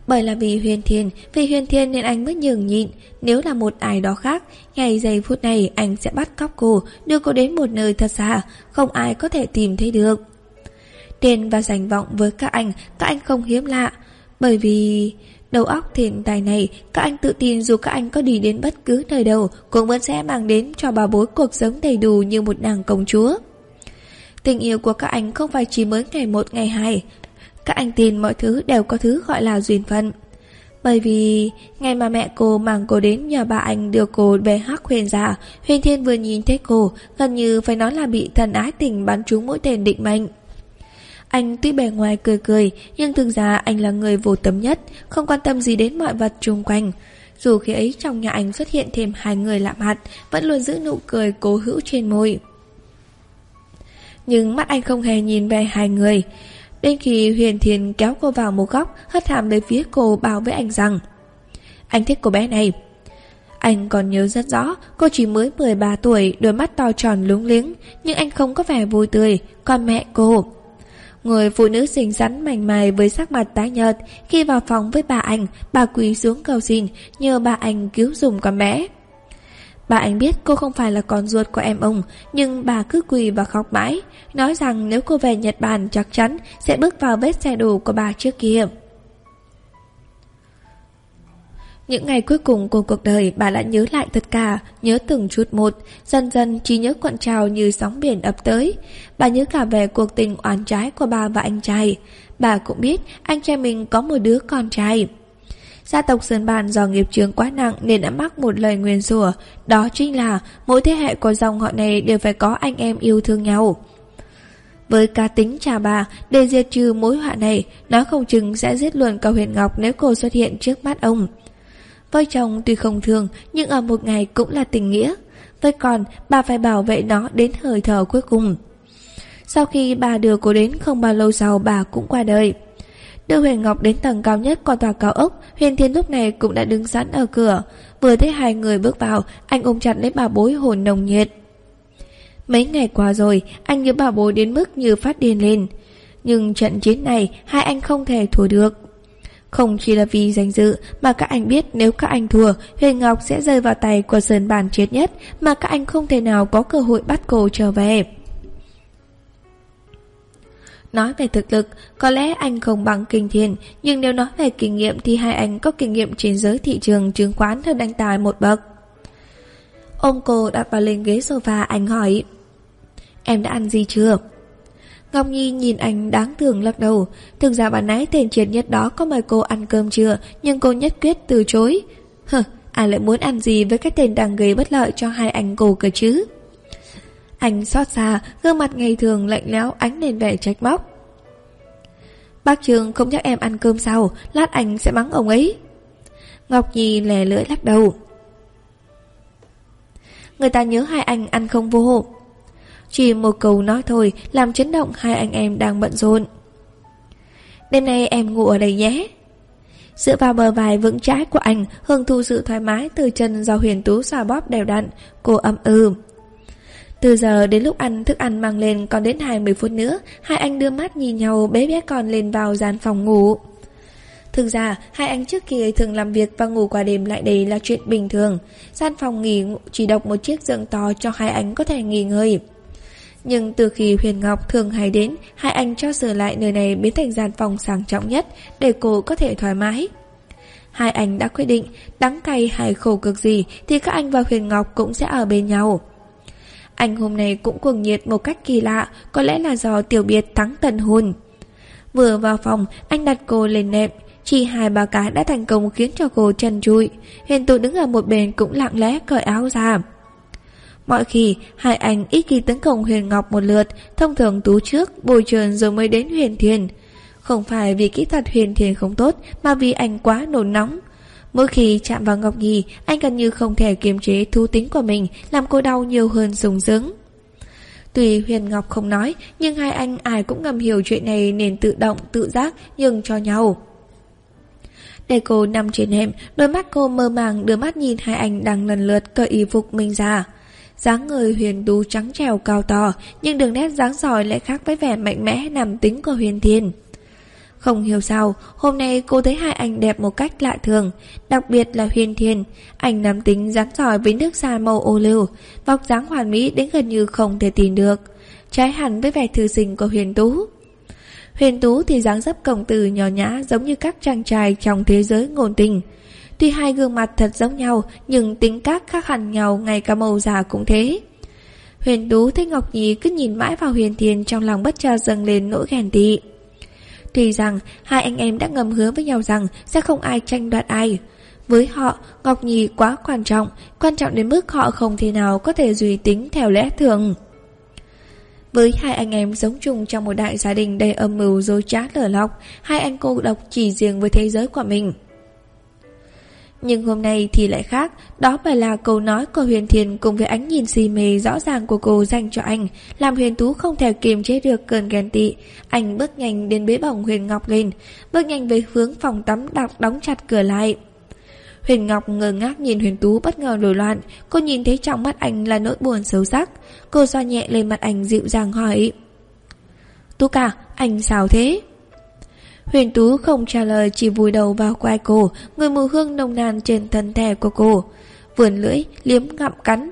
bởi là vì Huyền Thiên, vì Huyền Thiên nên anh mới nhường nhịn. Nếu là một ai đó khác, ngày giây phút này anh sẽ bắt cóc cô, đưa cô đến một nơi thật xa, không ai có thể tìm thấy được. Tiền và danh vọng với các anh, các anh không hiếm lạ. Bởi vì đầu óc thiện tài này, các anh tự tin dù các anh có đi đến bất cứ nơi đâu, cũng vẫn sẽ mang đến cho bà bối cuộc sống đầy đủ như một nàng công chúa. Tình yêu của các anh không phải chỉ mới ngày một ngày hai, các anh tin mọi thứ đều có thứ gọi là duyên phận. Bởi vì, Ngày mà mẹ cô mang cô đến nhờ bà anh đưa cô về hắc huyền giả, Huyền Thiên vừa nhìn thấy cô, Gần như phải nói là bị thần ái tình bắn trúng mũi tên định mệnh. Anh tuy bề ngoài cười cười, Nhưng thực ra anh là người vô tâm nhất, Không quan tâm gì đến mọi vật xung quanh. Dù khi ấy trong nhà anh xuất hiện thêm hai người lạ mặt, Vẫn luôn giữ nụ cười cố hữu trên môi. Nhưng mắt anh không hề nhìn về hai người. Đến khi Huyền Thiên kéo cô vào một góc, Hất hàm về phía cô bảo với anh rằng, Anh thích cô bé này. Anh còn nhớ rất rõ, Cô chỉ mới 13 tuổi, Đôi mắt to tròn lúng liếng, Nhưng anh không có vẻ vui tươi, Còn mẹ cô. Người phụ nữ xinh xắn mảnh mài với sắc mặt tái nhợt, Khi vào phòng với bà anh, Bà quỳ xuống cầu xin, Nhờ bà anh cứu dùng con bé. Bà anh biết cô không phải là con ruột của em ông, nhưng bà cứ quỳ và khóc mãi, nói rằng nếu cô về Nhật Bản chắc chắn sẽ bước vào vết xe đổ của bà trước kia. Những ngày cuối cùng của cuộc đời bà đã nhớ lại tất cả, nhớ từng chút một, dần dần trí nhớ cuộn trào như sóng biển ập tới. Bà nhớ cả về cuộc tình oán trái của bà và anh trai. Bà cũng biết anh trai mình có một đứa con trai. Gia tộc Sơn Bàn do nghiệp chướng quá nặng nên đã mắc một lời nguyền rủa, đó chính là mỗi thế hệ của dòng họ này đều phải có anh em yêu thương nhau. Với cá tính trà bà, để diệt trừ mối họa này, nó không chừng sẽ giết luôn cầu huyền ngọc nếu cô xuất hiện trước mắt ông. Với chồng tuy không thương, nhưng ở một ngày cũng là tình nghĩa. Với con, bà phải bảo vệ nó đến hơi thở cuối cùng. Sau khi bà đưa cô đến không bao lâu sau bà cũng qua đời. Đưa Huyền Ngọc đến tầng cao nhất của tòa cao ốc, Huyền Thiên lúc này cũng đã đứng sẵn ở cửa. Vừa thấy hai người bước vào, anh ôm chặt lấy bà bối hồn nồng nhiệt. Mấy ngày qua rồi, anh nhớ bà bối đến mức như phát điên lên. Nhưng trận chiến này, hai anh không thể thua được. Không chỉ là vì danh dự, mà các anh biết nếu các anh thua, Huyền Ngọc sẽ rơi vào tay của Sơn Bản chết nhất, mà các anh không thể nào có cơ hội bắt cô trở về. Nói về thực lực, có lẽ anh không bằng kinh thiên, nhưng nếu nói về kinh nghiệm thì hai anh có kinh nghiệm trên giới thị trường chứng khoán hơn anh Tài một bậc. Ông cô đặt vào lên ghế sofa anh hỏi Em đã ăn gì chưa? Ngọc Nhi nhìn anh đáng thương lắc đầu Thực ra bà nãy tên triệt nhất đó có mời cô ăn cơm chưa Nhưng cô nhất quyết từ chối Hừ, ai lại muốn ăn gì với cái tên đang gây bất lợi cho hai anh cô cơ chứ anh xót xa, gương mặt ngày thường lạnh lẽo ánh lên vẻ trách móc. Bác Trường không nhắc em ăn cơm sau lát anh sẽ mắng ông ấy. Ngọc Nhi lè lưỡi lắc đầu. Người ta nhớ hai anh ăn không vô hộp. Chỉ một câu nói thôi làm chấn động hai anh em đang bận rộn. Đêm nay em ngủ ở đây nhé. Dựa vào bờ vai vững trái của anh, hưởng thụ sự thoải mái từ chân do huyền tú xà bóp đều đặn, cô âm ư. Từ giờ đến lúc ăn thức ăn mang lên còn đến 20 phút nữa, hai anh đưa mắt nhìn nhau bế bé con lên vào gian phòng ngủ. Thực ra, hai anh trước kia thường làm việc và ngủ qua đêm lại đây là chuyện bình thường. Gian phòng nghỉ chỉ độc một chiếc giường to cho hai anh có thể nghỉ ngơi. Nhưng từ khi Huyền Ngọc thường hay đến, hai anh cho sửa lại nơi này biến thành gian phòng sang trọng nhất để cô có thể thoải mái. Hai anh đã quyết định, đắng cay hay khổ cực gì thì các anh và Huyền Ngọc cũng sẽ ở bên nhau. Anh hôm nay cũng cuồng nhiệt một cách kỳ lạ, có lẽ là do tiểu biệt thắng tần hồn. Vừa vào phòng, anh đặt cô lên nệm, chỉ hai ba cái đã thành công khiến cho cô trần trụi. Hiền tụ đứng ở một bên cũng lặng lẽ cởi áo ra. Mọi khi, hai anh ít khi tấn công Huyền Ngọc một lượt, thông thường Tú trước, bồi trơn rồi mới đến Huyền Thiền. Không phải vì kỹ thuật Huyền Thiền không tốt, mà vì anh quá nổ nóng. Mỗi khi chạm vào Ngọc Nhi, anh gần như không thể kiềm chế thú tính của mình, làm cô đau nhiều hơn dùng sướng. Tuy Huyền Ngọc không nói, nhưng hai anh ai cũng ngầm hiểu chuyện này nên tự động, tự giác, nhưng cho nhau. Để cô nằm trên hẻm, đôi mắt cô mơ màng đưa mắt nhìn hai anh đang lần lượt cởi y phục mình ra dáng người huyền tú trắng trèo cao to, nhưng đường nét dáng giỏi lại khác với vẻ mạnh mẽ nằm tính của huyền thiên. Không hiểu sao, hôm nay cô thấy hai anh đẹp một cách lạ thường, đặc biệt là huyền thiên. Anh nam tính dáng giỏi với nước da màu ô lưu, vóc dáng hoàn mỹ đến gần như không thể tìm được. Trái hẳn với vẻ thư sinh của huyền tú. Huyền tú thì dáng dấp công tử nhỏ nhã giống như các chàng trai trong thế giới ngôn tình. Tuy hai gương mặt thật giống nhau Nhưng tính cách khác hẳn nhau Ngay cả màu già cũng thế Huyền Tú thấy Ngọc Nhi cứ nhìn mãi vào Huyền Thiên Trong lòng bất chợt dâng lên nỗi ghen tị thì rằng hai anh em đã ngầm hứa với nhau rằng Sẽ không ai tranh đoạt ai Với họ Ngọc Nhi quá quan trọng Quan trọng đến mức họ không thể nào Có thể duy tính theo lẽ thường với hai anh em sống chung trong một đại gia đình đầy âm mưu dối trá lở lọc, hai anh cô độc chỉ riêng với thế giới của mình. Nhưng hôm nay thì lại khác. Đó phải là câu nói của Huyền Thiền Cùng với ánh nhìn si mê rõ ràng của cô dành cho anh Làm Huyền Tú không thể kiềm chế được cơn ghen tị. Anh bước nhanh đến bế bỏng Huyền Ngọc lên Bước nhanh về hướng phòng tắm đặt đóng chặt cửa lại. Huyền Ngọc ngơ ngác nhìn Huyền Tú bất ngờ nổi loạn. Cô nhìn thấy trong mắt anh là nỗi buồn xấu sắc. Cô xoa nhẹ lên mặt anh dịu dàng hỏi Tú cả, anh sao thế? Huyền Tú không trả lời chỉ vùi đầu vào quai cô, người mùi hương nồng nàn trên thân thể của cô. Vườn lưỡi, liếm ngậm cắn.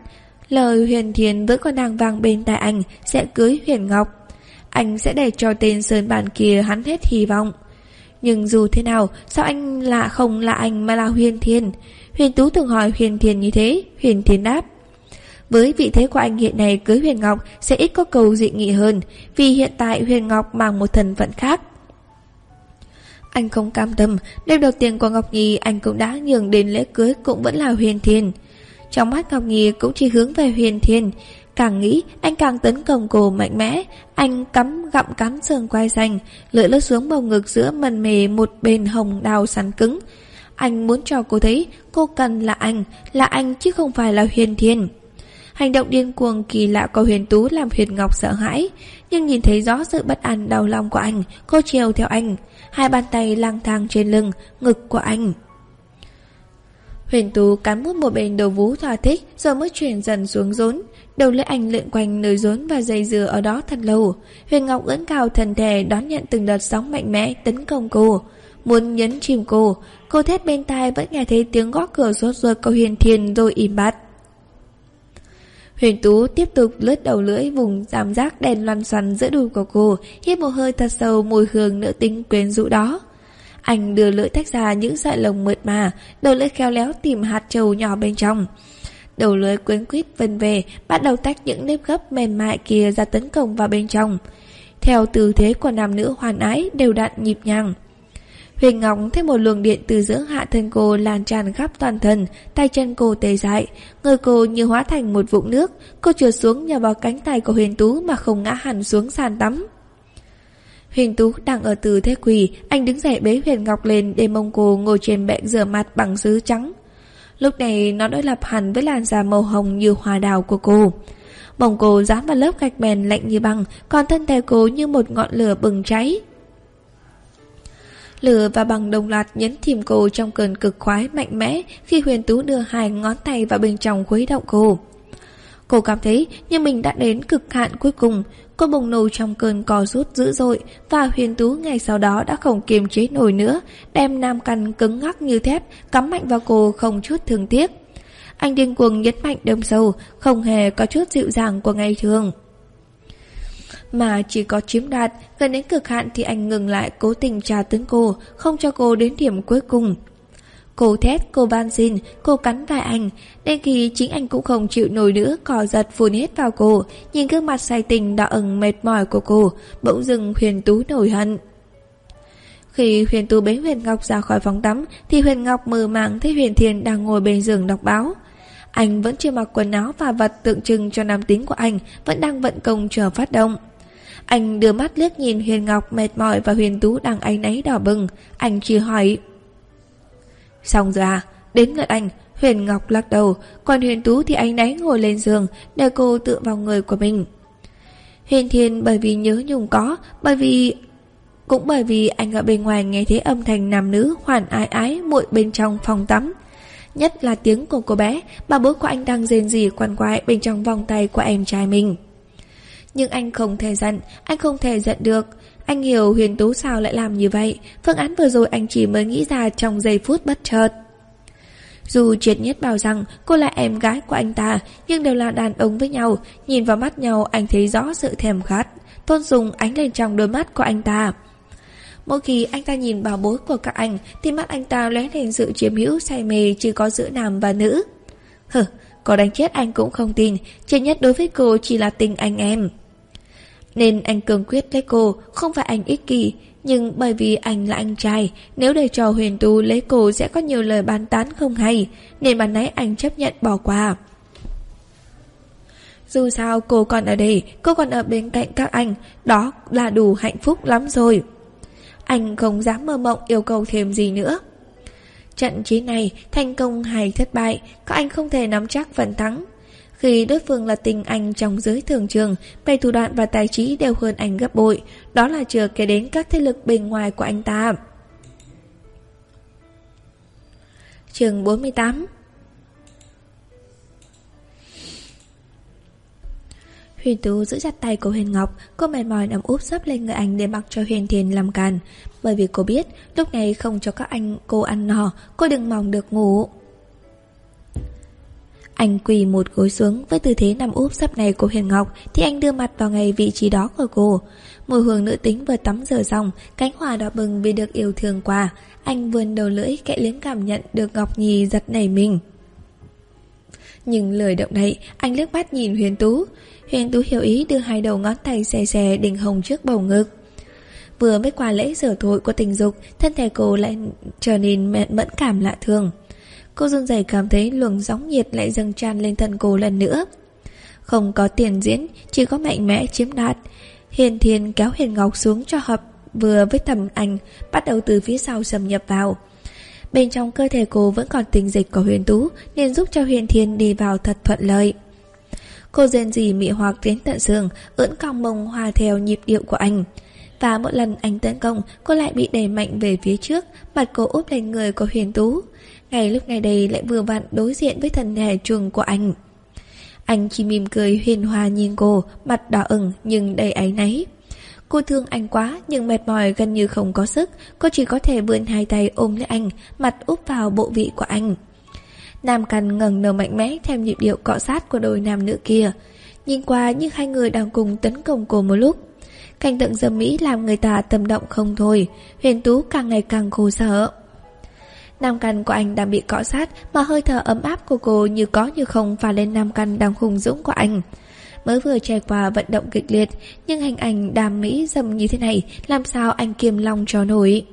Lời Huyền Thiền vẫn còn đang vang bên tai anh sẽ cưới Huyền Ngọc. Anh sẽ để cho tên Sơn Bản kia hắn hết hy vọng. Nhưng dù thế nào, sao anh lạ không là anh mà là Huyền Thiên? Huyền Tú từng hỏi Huyền Thiên như thế, Huyền Thiên đáp. Với vị thế của anh hiện nay cưới Huyền Ngọc sẽ ít có cầu dị nghị hơn, vì hiện tại Huyền Ngọc mang một thần phận khác. Anh không cam tâm, đêm đầu tiên của Ngọc Nhi anh cũng đã nhường đến lễ cưới cũng vẫn là Huyền Thiên. Trong mắt Ngọc Nhi cũng chỉ hướng về Huyền Thiên, càng nghĩ anh càng tấn công cô mạnh mẽ, anh cắm gặm cắn sườn quai xanh, lưỡi lướt xuống bầu ngực giữa mần mề một bên hồng đào sắn cứng. Anh muốn cho cô thấy cô cần là anh, là anh chứ không phải là Huyền Thiên. Hành động điên cuồng kỳ lạ của Huyền Tú làm Huyền Ngọc sợ hãi, nhưng nhìn thấy rõ sự bất an đau lòng của anh, cô chiều theo anh hai bàn tay lang thang trên lưng, ngực của anh. Huyền Tú cắn mút một bên đầu vú thỏa thích rồi mới chuyển dần xuống rốn. Đầu lưỡi anh lượn quanh nơi rốn và dây dừa ở đó thật lâu. Huyền Ngọc ưỡn cao thần thể đón nhận từng đợt sóng mạnh mẽ tấn công cô. Muốn nhấn chìm cô, cô thét bên tai vẫn nghe thấy tiếng gõ cửa sốt ruột của Huyền Thiền rồi im bặt. Huyền Tú tiếp tục lướt đầu lưỡi vùng giảm giác đèn loăn xoắn giữa đùi của cô, hít một hơi thật sâu mùi hương nữ tính quyến rũ đó. Anh đưa lưỡi tách ra những sợi lồng mượt mà, đầu lưỡi khéo léo tìm hạt trầu nhỏ bên trong. Đầu lưỡi quyến quýt vân về, bắt đầu tách những nếp gấp mềm mại kia ra tấn công vào bên trong. Theo tư thế của nam nữ hoàn ái đều đặn nhịp nhàng. Huyền Ngọc thấy một luồng điện từ giữa hạ thân cô lan tràn khắp toàn thân, tay chân cô tê dại, người cô như hóa thành một vũng nước, cô trượt xuống nhờ vào cánh tay của Huyền Tú mà không ngã hẳn xuống sàn tắm. Huyền Tú đang ở từ thế quỳ, anh đứng dậy bế Huyền Ngọc lên để mông cô ngồi trên bệ rửa mặt bằng sứ trắng. Lúc này nó đối lập hẳn với làn da màu hồng như hoa đào của cô. Mông cô dán vào lớp gạch mèn lạnh như băng, còn thân thể cô như một ngọn lửa bừng cháy. Lửa và bằng đồng loạt nhấn thìm cô trong cơn cực khoái mạnh mẽ khi Huyền Tú đưa hai ngón tay vào bên trong khuấy động cô. Cô cảm thấy như mình đã đến cực hạn cuối cùng, cô bùng nổ trong cơn co rút dữ dội và Huyền Tú ngày sau đó đã không kiềm chế nổi nữa, đem nam căn cứng ngắc như thép cắm mạnh vào cô không chút thương tiếc. Anh điên cuồng nhấn mạnh đâm sâu, không hề có chút dịu dàng của ngày thường mà chỉ có chiếm đoạt, gần đến cực hạn thì anh ngừng lại cố tình tra tấn cô, không cho cô đến điểm cuối cùng. Cô thét, cô van xin, cô cắn vai anh Đến khi chính anh cũng không chịu nổi nữa Cò giật phun hết vào cô Nhìn gương mặt say tình đỏ ửng mệt mỏi của cô Bỗng dưng huyền tú nổi hận. Khi huyền tú bế huyền ngọc ra khỏi phòng tắm Thì huyền ngọc mơ màng thấy huyền thiên đang ngồi bên giường đọc báo. Anh vẫn chưa mặc quần áo và vật tượng trưng cho nam tính của anh Vẫn đang vận công chờ phát động. Anh đưa mắt liếc nhìn huyền ngọc mệt mỏi Và huyền tú đang áy náy đỏ bừng Anh chỉ hỏi Xong rồi à, đến lượt anh, Huyền Ngọc lắc đầu, còn Huyền Tú thì anh náy ngồi lên giường, để cô tựa vào người của mình. Huyền Thiên bởi vì nhớ nhung có, bởi vì... Cũng bởi vì anh ở bên ngoài nghe thấy âm thanh nam nữ hoàn ái ái muội bên trong phòng tắm. Nhất là tiếng của cô bé, bà bố của anh đang rên rỉ quằn quại bên trong vòng tay của em trai mình. Nhưng anh không thể giận, anh không thể giận được, anh hiểu huyền tú sao lại làm như vậy. Phương án vừa rồi anh chỉ mới nghĩ ra trong giây phút bất chợt. Dù triệt nhất bảo rằng cô là em gái của anh ta Nhưng đều là đàn ông với nhau. Nhìn vào mắt nhau anh thấy rõ sự thèm khát Tôn dùng ánh lên trong đôi mắt của anh ta. Mỗi khi anh ta nhìn bảo bối của các anh Thì mắt anh ta lóe lên sự chiếm hữu say mê Chỉ có giữa nam và nữ. Hừ, có đánh chết anh cũng không tin. Triệt nhất đối với cô chỉ là tình anh em nên anh cương quyết lấy cô, Không phải anh ích kỷ. Nhưng bởi vì anh là anh trai, Nếu để cho huyền tu lấy cô Sẽ có nhiều lời bàn tán không hay. Nên bàn nãy anh chấp nhận bỏ qua. Dù sao, cô còn ở đây, Cô còn ở bên cạnh các anh. Đó là đủ hạnh phúc lắm rồi. Anh không dám mơ mộng yêu cầu thêm gì nữa. Trận chiến này thành công hay thất bại, Các anh không thể nắm chắc phần thắng khi đối phương là tình anh trong giới thường trường, về thủ đoạn và tài trí đều hơn anh gấp bội, đó là chưa kể đến các thế lực bên ngoài của anh ta. Trường 48 Huyền Tú giữ chặt tay của Huyền Ngọc, cô mệt mỏi nằm úp sấp lên người anh để mặc cho Huyền Thiền làm càn. Bởi vì cô biết, lúc này không cho các anh cô ăn no, cô đừng mong được ngủ. Anh quỳ một gối xuống với tư thế nằm úp sắp này của Huyền Ngọc thì anh đưa mặt vào ngay vị trí đó của cô. Mùi hương nữ tính vừa tắm rửa xong, cánh hoa đỏ bừng vì được yêu thương qua. Anh vươn đầu lưỡi kệ liếm cảm nhận được Ngọc Nhi giật nảy mình. Nhưng lời động đậy, anh liếc mắt nhìn Huyền Tú. Huyền Tú hiểu ý đưa hai đầu ngón tay xè xè đỉnh hồng trước bầu ngực. Vừa mới qua lễ rửa tội của tình dục, thân thể cô lại trở nên mẫn cảm lạ thường. Cô run rẩy cảm thấy luồng gióng nhiệt lại dâng tràn lên thân cô lần nữa. Không có tiền diễn, chỉ có mạnh mẽ chiếm đoạt. Hiền Thiên kéo Hiền Ngọc xuống cho hợp vừa với tầm anh, bắt đầu từ phía sau xâm nhập vào. Bên trong cơ thể cô vẫn còn tình dịch của huyền tú nên giúp cho huyền thiên đi vào thật thuận lợi. Cô rên gì mị hoặc đến tận giường ưỡn cong mông hòa theo nhịp điệu của anh. Và mỗi lần anh tấn công, cô lại bị đẩy mạnh về phía trước, mặt cô úp lên người của huyền tú. Ngay lúc này đây lại vừa vặn đối diện với thần thể chuồng của anh. Anh chỉ mỉm cười huyền hòa nhìn cô, Mặt đỏ ửng nhưng đầy áy náy. Cô thương anh quá nhưng mệt mỏi gần như không có sức, Cô chỉ có thể vươn hai tay ôm lấy anh, Mặt úp vào bộ vị của anh. Nam Căn ngẩng đầu mạnh mẽ Theo nhịp điệu cọ sát của đôi nam nữ kia. Nhìn qua như hai người đang cùng tấn công cô một lúc. Cảnh tượng dâm mỹ làm người ta tâm động không thôi, Huyền Tú càng ngày càng khổ sở. Nam căn của anh đang bị cọ sát mà hơi thở ấm áp của cô như có như không phả lên nam căn đang hùng dũng của anh. Mới vừa trải qua vận động kịch liệt, nhưng hình ảnh đàm mỹ dầm như thế này làm sao anh kiềm lòng cho nổi.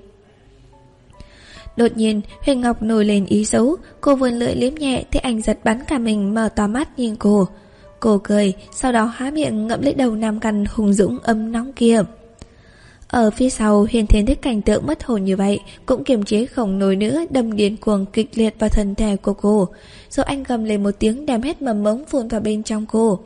Đột nhiên, Huyền Ngọc nổi lên ý xấu, cô vươn lưỡi liếm nhẹ thì anh giật bắn cả mình mở to mắt nhìn cô. Cô cười, sau đó há miệng ngậm lấy đầu nam căn hùng dũng ấm nóng kia. Ở phía sau, Hiền Thiên thích cảnh tượng mất hồn như vậy, Cũng kiềm chế không nổi nữa, Đâm điên cuồng kịch liệt vào thân thể của cô. Rồi anh gầm lên một tiếng, Đem hết mầm mống phun vào bên trong cô.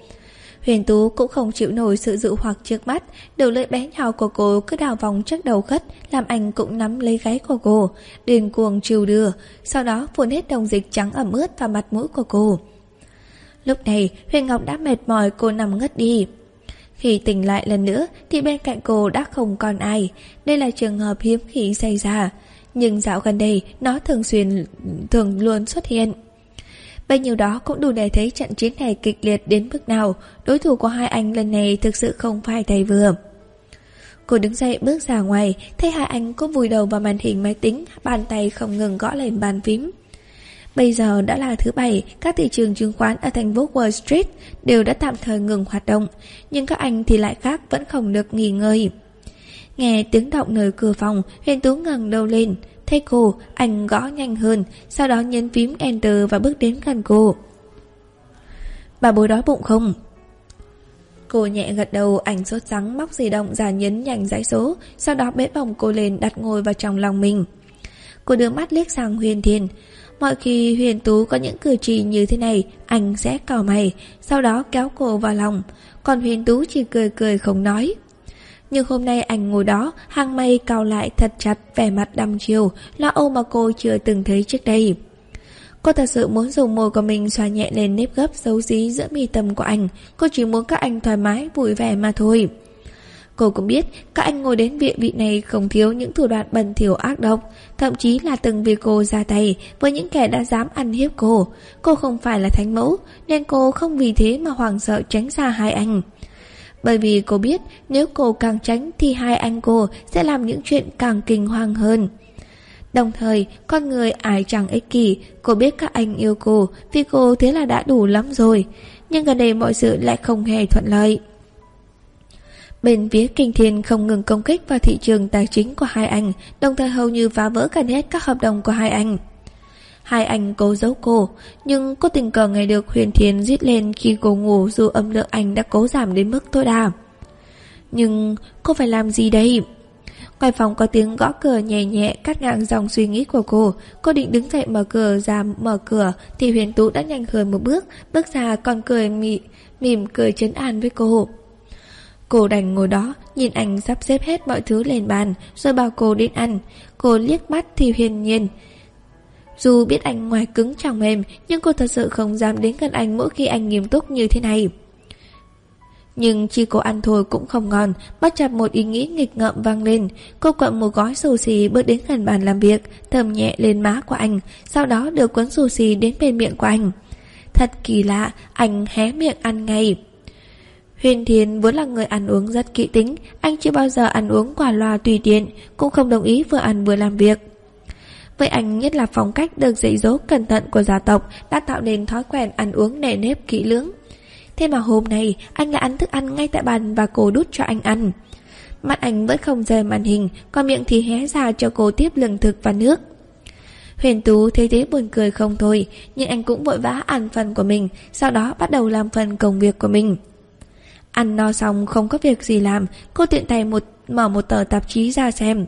Huyền Tú cũng không chịu nổi sự dụ hoặc trước mắt, Đầu lưỡi bé nhỏ của cô cứ đào vòng trước đầu khất Làm anh cũng nắm lấy gáy của cô, Điên cuồng chiều đưa, Sau đó phun hết đồng dịch trắng ẩm ướt vào mặt mũi của cô. Lúc này, Huyền Ngọc đã mệt mỏi, cô nằm ngất đi khi tỉnh lại lần nữa, thì bên cạnh cô đã không còn ai. Đây là trường hợp hiếm khi xảy ra. Nhưng dạo gần đây, nó thường xuyên, thường luôn xuất hiện. Bấy nhiêu đó cũng đủ để thấy trận chiến này kịch liệt đến mức nào. Đối thủ của hai anh lần này thực sự không phải thầy vừa. Cô đứng dậy bước ra ngoài, Thấy hai anh cũng vùi đầu vào màn hình máy tính, Bàn tay không ngừng gõ lên bàn phím Bây giờ đã là thứ bảy, các thị trường chứng khoán ở thành phố Wall Street đều đã tạm thời ngừng hoạt động, nhưng các anh thì lại khác vẫn không được nghỉ ngơi. Nghe tiếng động nơi cửa phòng, Huyền Tú ngẩng đầu lên. Thấy cô, anh gõ nhanh hơn, sau đó nhấn phím Enter và bước đến gần cô. Bà bối đói bụng không? Cô nhẹ gật đầu, ảnh sốt trắng móc di động ra nhấn nhanh dãy số, sau đó bế bồng cô lên đặt ngồi vào trong lòng mình. Cô đưa mắt liếc sang Huyền Thiên. Mọi khi Huyền Tú có những cử chỉ như thế này, anh sẽ cào mày, sau đó kéo cô vào lòng. Còn Huyền Tú chỉ cười cười không nói. Nhưng hôm nay anh ngồi đó, hàng mây cào lại thật chặt, vẻ mặt đăm chiều, lo âu mà cô chưa từng thấy trước đây. Cô thật sự muốn dùng môi của mình xoa nhẹ lên nếp gấp xấu xí giữa mi tâm của anh. Cô chỉ muốn các anh thoải mái, vui vẻ mà thôi. Cô cũng biết các anh ngồi đến vị vị này không thiếu những thủ đoạn bẩn thỉu ác độc, thậm chí là từng vì cô ra tay với những kẻ đã dám ăn hiếp cô. Cô không phải là thánh mẫu, nên cô không vì thế mà hoảng sợ tránh xa hai anh. Bởi vì cô biết nếu cô càng tránh thì hai anh cô sẽ làm những chuyện càng kinh hoàng hơn. Đồng thời, con người ai chẳng ích kỷ, cô biết các anh yêu cô vì cô thế là đã đủ lắm rồi. Nhưng gần đây mọi sự lại không hề thuận lợi. Bên phía Kinh Thiên không ngừng công kích vào thị trường tài chính của hai anh, đồng thời hầu như phá vỡ gần hết các hợp đồng của hai anh. Hai anh cố giấu cô, nhưng cô tình cờ nghe được Huyền Thiên giết lên khi cô ngủ dù âm lượng anh đã cố giảm đến mức tối đa. Nhưng cô phải làm gì đây? Ngoài phòng có tiếng gõ cửa nhẹ nhẹ cắt ngang dòng suy nghĩ của cô. Cô định đứng dậy mở cửa ra mở cửa thì Huyền Tú đã nhanh hơn một bước, bước ra còn cười mị, mỉm cười chấn an với cô. Cô đành ngồi đó, nhìn anh sắp xếp hết mọi thứ lên bàn, rồi bảo cô đến ăn. Cô liếc mắt thì hiền nhiên. Dù biết anh ngoài cứng trong mềm, nhưng cô thật sự không dám đến gần anh mỗi khi anh nghiêm túc như thế này. Nhưng chỉ cô ăn thôi cũng không ngon, bắt chặt một ý nghĩ nghịch ngợm vang lên. Cô quặn một gói sushi bước đến gần bàn làm việc, thầm nhẹ lên má của anh, sau đó đưa cuốn sushi đến bên miệng của anh. Thật kỳ lạ, anh hé miệng ăn ngay. Huyền Thiên vốn là người ăn uống rất kỹ tính, anh chưa bao giờ ăn uống quả loa tùy tiện, cũng không đồng ý vừa ăn vừa làm việc. Với anh nhất là phong cách được dạy dỗ cẩn thận của gia tộc đã tạo nên thói quen ăn uống nề nếp kỹ lưỡng. Thế mà hôm nay anh lại ăn thức ăn ngay tại bàn và cô đút cho anh ăn. Mắt anh vẫn không rời màn hình, còn miệng thì hé ra cho cô tiếp lương thực và nước. Huyền Tú thấy thế buồn cười không thôi, nhưng anh cũng vội vã ăn phần của mình, sau đó bắt đầu làm phần công việc của mình. Ăn no xong không có việc gì làm, cô tiện tay một mở một tờ tạp chí ra xem.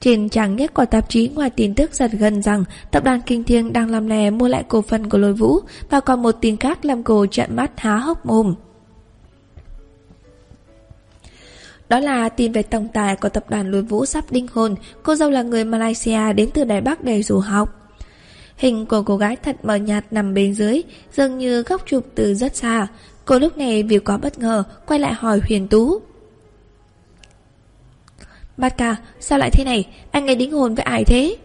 Trên trang nhất của tạp chí ngoài tin tức giật gần rằng tập đoàn Kinh Thiên đang làm lè mua lại cổ phần của lôi vũ và còn một tin khác làm cô trợn mắt há hốc mồm. Đó là tin về tổng tài của tập đoàn lôi vũ sắp đinh hôn, cô dâu là người Malaysia đến từ Đài Bắc để du học. Hình của cô gái thật mờ nhạt nằm bên dưới, dường như góc chụp từ rất xa. Cô lúc này vì quá bất ngờ, quay lại hỏi Huyền Tú. Bát ca, sao lại thế này? Anh ấy đính hôn với ai thế?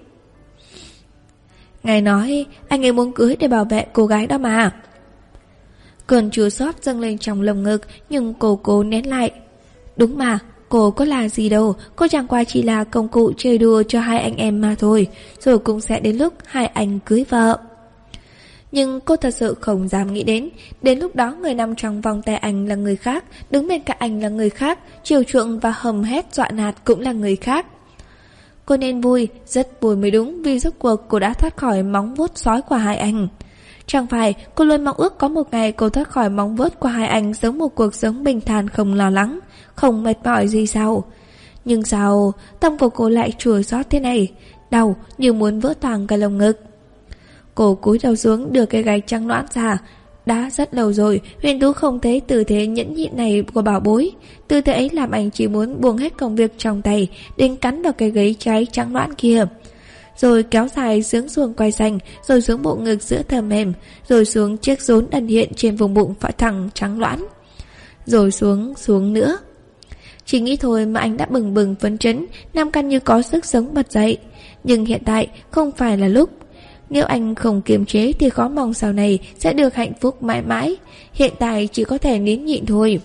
Ngài nói anh ấy muốn cưới để bảo vệ cô gái đó mà. Cơn chua xót dâng lên trong lồng ngực nhưng cô cố nén lại. Đúng mà, cô có là gì đâu, cô chẳng qua chỉ là công cụ chơi đùa cho hai anh em mà thôi, rồi cũng sẽ đến lúc hai anh cưới vợ. Nhưng cô thật sự không dám nghĩ đến Đến lúc đó người nằm trong vòng tay anh là người khác Đứng bên cạnh anh là người khác Chiều chuộng và hầm hét dọa nạt cũng là người khác. Cô nên vui, rất vui mới đúng Vì rốt cuộc cô đã thoát khỏi móng vuốt sói của hai anh. Chẳng phải cô luôn mong ước có một ngày cô thoát khỏi móng vuốt của hai anh Sống một cuộc sống bình thản không lo lắng Không mệt mỏi gì sao. Nhưng sao Tâm của cô lại chùa xót thế này? Đau như muốn vỡ toàn cả lồng ngực. Cô cúi đầu xuống đưa cái gáy trắng loãng ra. Đã rất lâu rồi, Huyền Tú không thấy tư thế nhẫn nhịn này của bảo bối. Tư thế ấy làm anh chỉ muốn buông hết công việc trong tay, Đến cắn vào cái gáy cháy trắng loãng kia. Rồi kéo dài xuống xuồng quay xanh, Rồi xuống bộ ngực giữa thơm mềm, Rồi xuống chiếc rốn ẩn hiện trên vùng bụng phải thẳng trắng loãng Rồi xuống xuống nữa. Chỉ nghĩ thôi mà anh đã bừng bừng phấn chấn, Nam căn như có sức sống bật dậy. Nhưng hiện tại không phải là lúc nếu anh không kiềm chế thì khó mong sau này sẽ được hạnh phúc mãi mãi. Hiện tại chỉ có thể nín nhịn thôi.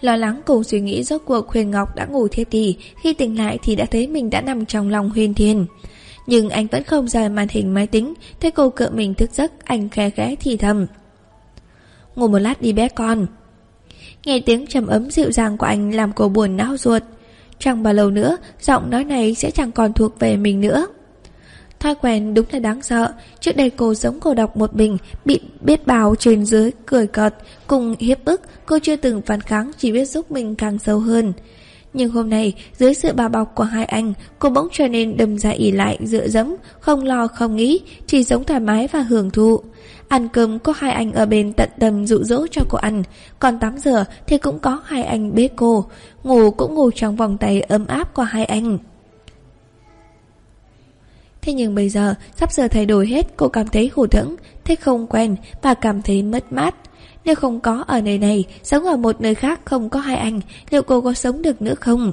Lo lắng cùng suy nghĩ rốt cuộc Huyền Ngọc đã ngủ thiếp đi, Khi tỉnh lại thì đã thấy mình đã nằm trong lòng Huyền Thiên Nhưng anh vẫn không rời màn hình máy tính, Thấy cô cựa mình thức giấc, Anh khẽ khẽ thì thầm Ngủ một lát đi bé con Nghe tiếng trầm ấm dịu dàng của anh Làm cô buồn não ruột Chẳng bao lâu nữa, Giọng nói này sẽ chẳng còn thuộc về mình nữa. Thói quen đúng là đáng sợ. Trước đây cô giống cô độc một mình, Bị biết bào trên dưới cười cợt, Cùng hiếp ức Cô chưa từng phản kháng, Chỉ biết giúp mình càng sâu hơn. Nhưng hôm nay, Dưới sự bao bọc của hai anh, Cô bỗng trở nên đầm ra ỉ lại, dựa dẫm, Không lo, không nghĩ, Chỉ sống thoải mái và hưởng thụ. Ăn cơm có hai anh ở bên tận tâm dụ dỗ cho cô ăn. Còn tắm rửa thì cũng có hai anh bế cô. Ngủ cũng ngủ trong vòng tay ấm áp của hai anh. Thế nhưng bây giờ, sắp giờ thay đổi hết, Cô cảm thấy hụt hẫng Thích không quen và cảm thấy mất mát. Nếu không có ở nơi này, Sống ở một nơi khác không có hai anh, Liệu cô có sống được nữa không?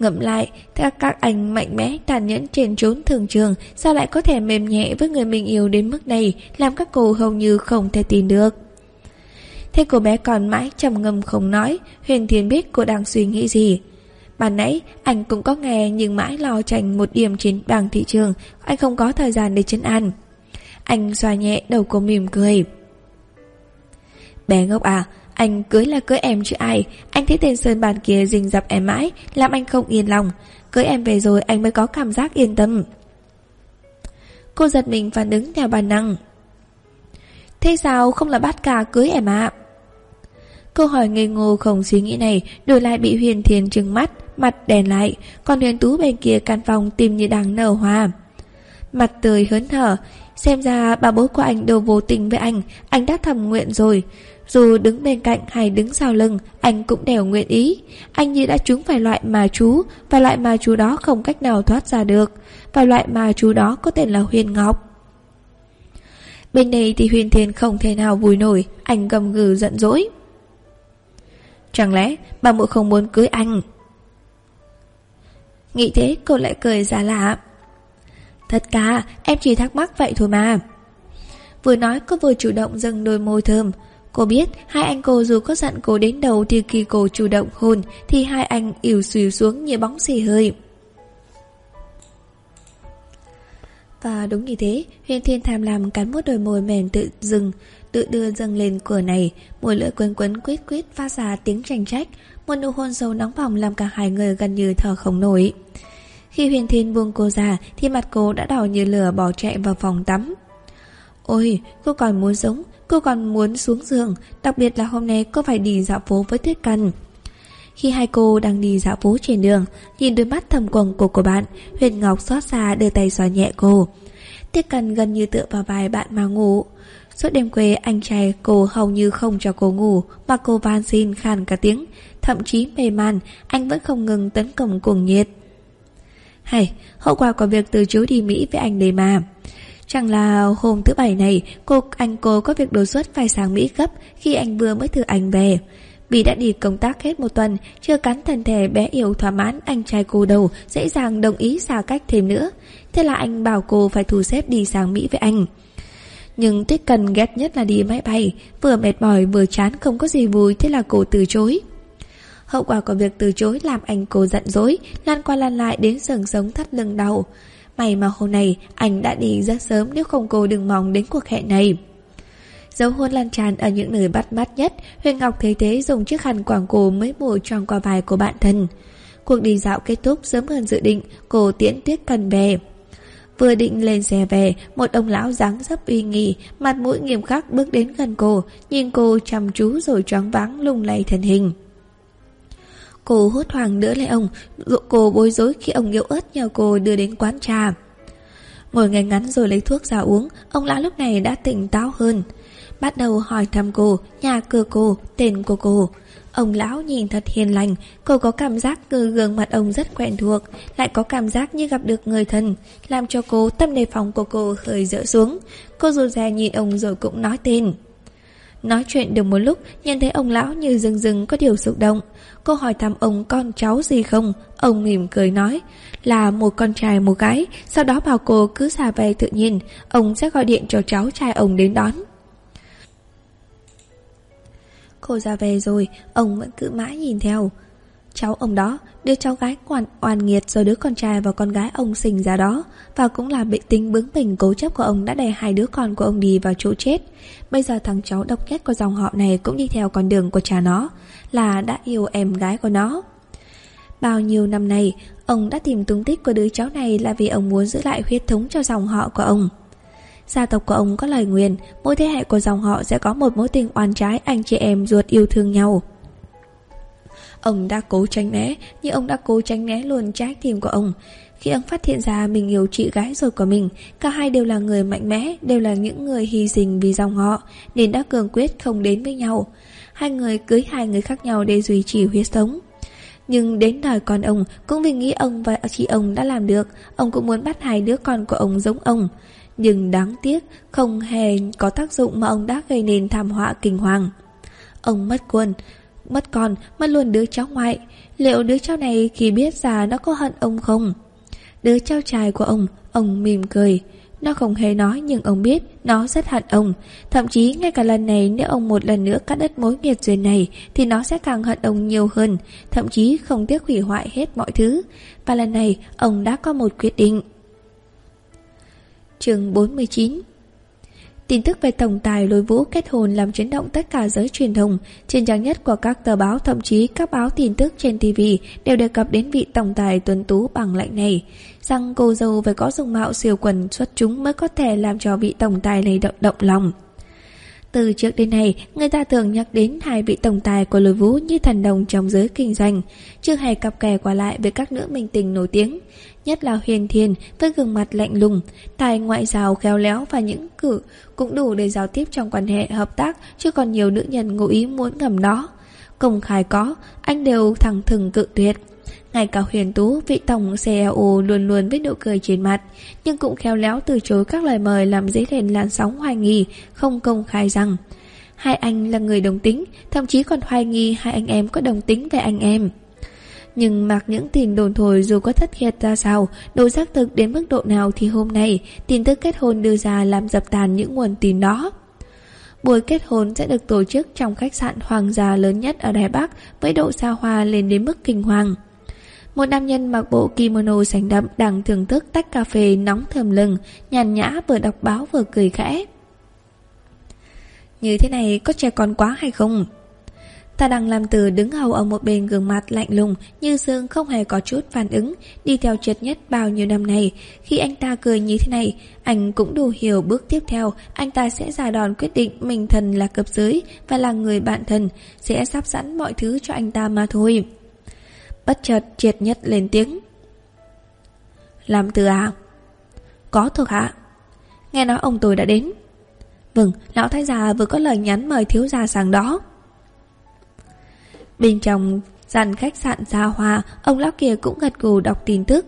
Ngậm lại Các các anh mạnh mẽ tàn nhẫn trên trốn thường trường Sao lại có thể mềm nhẹ với người mình yêu đến mức này Làm các cô hầu như không thể tin được Thế cô bé còn mãi trầm ngâm không nói Huyền Thiên biết cô đang suy nghĩ gì Ban nãy anh cũng có nghe nhưng mãi lo tranh một điểm trên bảng thị trường, anh không có thời gian để chấn an. Anh xoa nhẹ đầu cô mỉm cười. Bé ngốc à, anh cưới là cưới em chứ ai, anh thấy tên Sơn bàn kia rình dập em mãi, làm anh không yên lòng. Cưới em về rồi anh mới có cảm giác yên tâm. Cô giật mình phản ứng theo bản năng. Thế sao không là bát cả cưới em ạ? Câu hỏi ngây ngô không suy nghĩ này đổi lại bị huyền thiền trừng mắt mặt đèn lại, còn huyền tú bên kia căn phòng tìm như đang nở hoa. Mặt tươi hớn hở, xem ra bà bố của anh đều vô tình với anh, anh đã thầm nguyện rồi. Dù đứng bên cạnh hay đứng sau lưng, anh cũng đều nguyện ý. Anh như đã trúng phải loại mà chú, và loại mà chú đó không cách nào thoát ra được. Và loại mà chú đó có tên là Huyền Ngọc. Bên này thì Huyền Thiên không thể nào vui nổi, anh gầm gừ giận dỗi. Chẳng lẽ bà mụ không muốn cưới anh? Nghĩ thế cô lại cười giả lạ Thật cả Em chỉ thắc mắc vậy thôi mà Vừa nói cô vừa chủ động dâng đôi môi thơm Cô biết hai anh cô dù có dặn cô đến đầu Thì khi cô chủ động hôn Thì hai anh ỉu xìu xuống như bóng xì hơi Và đúng như thế Huyền Thiên tham làm cắn mút đôi môi mềm tự dừng Tự đưa dâng lên cửa này Môi lưỡi quấn quấn quyết quyết pha ra tiếng tranh trách một nụ hôn sâu nóng bỏng làm cả hai người gần như thở không nổi. Khi huyền thiên buông cô ra thì mặt cô đã đỏ như lửa bỏ chạy vào phòng tắm. Ôi, cô còn muốn sống, cô còn muốn xuống giường, đặc biệt là hôm nay cô phải đi dạo phố với Tuyết Cần. Khi hai cô đang đi dạo phố trên đường, nhìn đôi mắt thầm quầng của cô bạn, Huyền Ngọc xót xa đưa tay xoa nhẹ cô. Tuyết Cần gần như tựa vào vai bạn mà ngủ. Suốt đêm quê anh trai cô hầu như không cho cô ngủ Mà cô van xin khàn cả tiếng Thậm chí mê man Anh vẫn không ngừng tấn công cuồng nhiệt Hay hậu quả của việc từ chối đi Mỹ với anh đây mà Chẳng là hôm thứ bảy này, cô, Anh cô có việc đột xuất phải sang Mỹ gấp Khi anh vừa mới từ anh về. Vì đã đi công tác hết một tuần, Chưa cắn thân thể bé yêu thỏa mãn, Anh trai cô đầu dễ dàng đồng ý xa cách thêm nữa. Thế là anh bảo cô phải thu xếp đi sang Mỹ với anh. Nhưng Tuyết Cần ghét nhất là đi máy bay, Vừa mệt mỏi vừa chán, không có gì vui, Thế là cô từ chối. Hậu quả của việc từ chối làm anh cô giận dỗi, Lan qua lan lại đến sừng sống thắt lưng đau. May mà hôm nay anh đã đi rất sớm Nếu không cô đừng mong đến cuộc hẹn này. Dấu hôn lan tràn ở những nơi bắt mắt nhất Huyền Ngọc thấy thế dùng chiếc khăn quảng cổ mới mùa tròn qua vai của bạn thân. Cuộc đi dạo kết thúc sớm hơn dự định Cô tiễn tuyết cần về. Vừa định lên xe về, một ông lão dáng dấp uy nghi, mặt mũi nghiêm khắc bước đến gần cô, nhìn cô chăm chú rồi choáng váng lung lay thân hình. Cô hốt hoảng đỡ lấy ông, cô bối rối khi ông yếu ớt nhờ cô đưa đến quán trà. Ngồi ngay ngắn rồi lấy thuốc ra uống, ông lão lúc này đã tỉnh táo hơn. Bắt đầu hỏi thăm cô, nhà cửa cô, tên của cô. Ông lão nhìn thật hiền lành, cô có cảm giác từ gương mặt ông rất quen thuộc, lại có cảm giác như gặp được người thân, làm cho cô tâm đề phòng của cô hơi dỡ xuống. Cô rụt rè nhìn ông rồi cũng nói tên. Nói chuyện được một lúc, nhận thấy ông lão như rừng rừng có điều xúc động. Cô hỏi thăm ông con cháu gì không, ông mỉm cười nói là một con trai một gái, sau đó bảo cô cứ xả về tự nhiên, ông sẽ gọi điện cho cháu trai ông đến đón. Cô ra về rồi Ông vẫn cứ mãi nhìn theo Cháu ông đó đưa cháu gái quản oan nghiệt rồi đứa con trai và con gái ông sinh ra đó Và cũng là bị tính bướng bỉnh cố chấp của ông Đã đè hai đứa con của ông đi vào chỗ chết. Bây giờ thằng cháu độc nhất của dòng họ này Cũng đi theo con đường của cha nó, Là đã yêu em gái của nó. Bao nhiêu năm nay, Ông đã tìm tung tích của đứa cháu này Là vì ông muốn giữ lại huyết thống cho dòng họ của ông. Gia tộc của ông có lời nguyền Mỗi thế hệ của dòng họ sẽ có một mối tình oan trái Anh chị em ruột yêu thương nhau. Ông đã cố tránh né, Nhưng ông đã cố tránh né luôn trái tim của ông. Khi ông phát hiện ra mình yêu chị gái ruột của mình, Cả hai đều là người mạnh mẽ, Đều là những người hy sinh vì dòng họ, Nên đã cường quyết không đến với nhau. Hai người cưới hai người khác nhau để duy trì huyết sống nhưng đến đời con ông, Cũng vì nghĩ ông và chị ông đã làm được, Ông cũng muốn bắt hai đứa con của ông giống ông. Nhưng đáng tiếc, Không hề có tác dụng mà ông đã gây nên thảm họa kinh hoàng. Ông mất quân Mất con, mất luôn đứa cháu ngoại. Liệu đứa cháu này khi biết ra nó có hận ông không? Đứa cháu trai của ông, ông mỉm cười. Nó không hề nói nhưng ông biết Nó rất hận ông. Thậm chí ngay cả lần này nếu ông một lần nữa cắt đứt mối nghiệt duyên này Thì nó sẽ càng hận ông nhiều hơn. Thậm chí không tiếc hủy hoại hết mọi thứ. Và lần này ông đã có một quyết định. Chương 49 Tin tức về tổng tài lôi vũ kết hôn làm chấn động tất cả giới truyền thông. Trên trang nhất của các tờ báo, thậm chí các báo tin tức trên TV đều đề cập đến vị tổng tài tuấn tú bằng lạnh này. Rằng cô dâu phải có dung mạo siêu quần xuất chúng mới có thể làm cho vị tổng tài này động động lòng. Từ trước đến nay, người ta thường nhắc đến hai vị tổng tài của lôi vũ như thần đồng trong giới kinh doanh, chưa hề cặp kè qua lại với các nữ minh tình nổi tiếng nhất là Huyền Thiên với gương mặt lạnh lùng, tài ngoại giao khéo léo và những cử cũng đủ để giao tiếp trong quan hệ hợp tác, chứ còn nhiều nữ nhân ngụ ý muốn ngầm đó. Công khai có, anh đều thẳng thừng cự tuyệt. Ngay cả huyền tú, vị tổng CEO luôn luôn với nụ cười trên mặt, nhưng cũng khéo léo từ chối các lời mời làm dấy lên làn sóng hoài nghi, không công khai rằng hai anh là người đồng tính, thậm chí còn hoài nghi hai anh em có đồng tính về anh em. Nhưng mặc những tin đồn thổi dù có thất thiệt ra sao, độ xác thực đến mức độ nào thì hôm nay, tin tức kết hôn đưa ra làm dập tàn những nguồn tin đó. Buổi kết hôn sẽ được tổ chức trong khách sạn hoàng gia lớn nhất ở Đài Bắc với độ xa hoa lên đến mức kinh hoàng. Một nam nhân mặc bộ kimono sành đậm đang thưởng thức tách cà phê nóng thơm lừng, nhàn nhã vừa đọc báo vừa cười khẽ. Như thế này có trẻ con quá hay không? Ta đang làm từ đứng hầu ở một bên gương mặt lạnh lùng Như Dương không hề có chút phản ứng Đi theo trượt nhất bao nhiêu năm này Khi anh ta cười như thế này Anh cũng đủ hiểu bước tiếp theo. Anh ta sẽ ra đòn quyết định Mình thần là cấp dưới Và là người bạn thần Sẽ sắp sẵn mọi thứ cho anh ta mà thôi. Bất chợt triệt nhất lên tiếng. Làm từ à? Có thuộc hạ. Nghe nói ông tôi đã đến. Vâng, lão thái già vừa có lời nhắn mời thiếu gia sang đó. Bên trong dàn khách sạn xa hoa, ông lão kia cũng gật gù đọc tin tức.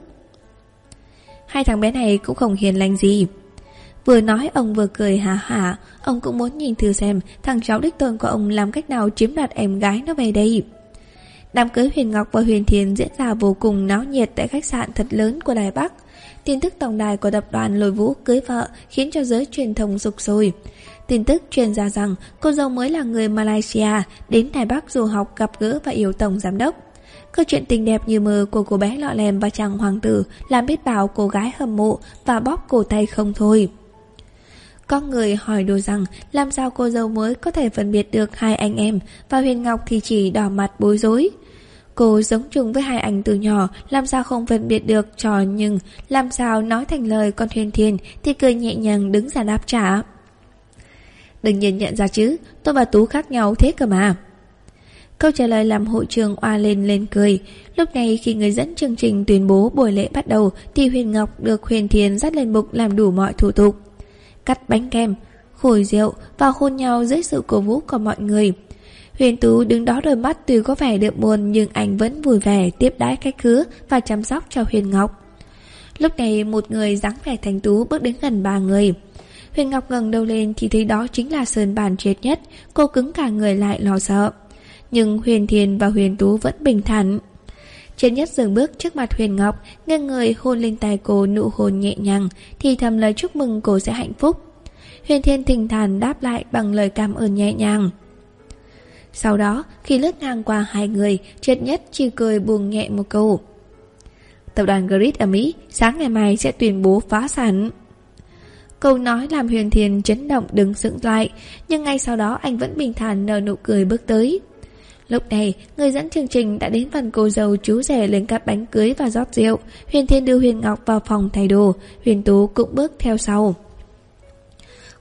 Hai thằng bé này cũng không hiền lành gì. Vừa nói ông vừa cười hả hả, ông cũng muốn nhìn thử xem thằng cháu đích tôn của ông làm cách nào chiếm đoạt em gái nó về đây. Đám cưới Huyền Ngọc và Huyền Thiền diễn ra vô cùng náo nhiệt tại khách sạn thật lớn của Đài Bắc. Tin tức tổng đài của tập đoàn Lôi Vũ cưới vợ khiến cho giới truyền thông sục sôi. Tin tức truyền ra rằng cô dâu mới là người Malaysia đến Đài Bắc du học gặp gỡ và yêu tổng giám đốc. Câu chuyện tình đẹp như mơ của cô bé lọ lem và chàng hoàng tử làm biết bảo cô gái hâm mộ và bóp cổ tay không thôi. Có người hỏi đồ rằng làm sao cô dâu mới có thể phân biệt được hai anh em và Huyền Ngọc thì chỉ đỏ mặt bối rối. Cô giống chung với hai anh từ nhỏ, Làm sao không phân biệt được trò nhưng Làm sao nói thành lời con thuyền Thiên Thì cười nhẹ nhàng đứng ra đáp trả Đừng nhìn nhận ra chứ Tôi và Tú khác nhau thế cơ mà. Câu trả lời làm hội trường oa lên lên cười. Lúc này khi người dẫn chương trình tuyên bố buổi lễ bắt đầu Thì Huyền Ngọc được Huyền Thiền dắt lên bục làm đủ mọi thủ tục. Cắt bánh kem, khổi rượu và hôn nhau dưới sự cổ vũ của mọi người. Huyền Tú đứng đó đôi mắt tuy có vẻ đượm buồn Nhưng anh vẫn vui vẻ tiếp đái khách khứa Và chăm sóc cho Huyền Ngọc. Lúc này một người dáng vẻ thành tú bước đến gần ba người. Huyền Ngọc ngẩng đầu lên thì thấy đó chính là Sơn Bản triệt nhất, cô cứng cả người lại lo sợ. Nhưng Huyền Thiền và Huyền Tú vẫn bình thản. Triệt nhất dừng bước trước mặt Huyền Ngọc, nghiêng người hôn lên tay cô nụ hôn nhẹ nhàng, thì thầm lời chúc mừng cô sẽ hạnh phúc. Huyền Thiên thình thản đáp lại bằng lời cảm ơn nhẹ nhàng. Sau đó, khi lướt ngang qua hai người, triệt nhất chỉ cười buồn nhẹ một câu. Tập đoàn Grid ở Mỹ sáng ngày mai sẽ tuyên bố phá sản. Câu nói làm Huyền Thiền chấn động đứng dựng lại, nhưng ngay sau đó anh vẫn bình thản nở nụ cười bước tới. Lúc này, người dẫn chương trình đã đến phần cô dâu chú rể lên cắt bánh cưới và rót rượu. Huyền Thiên đưa Huyền Ngọc vào phòng thay đồ, Huyền Tú cũng bước theo sau.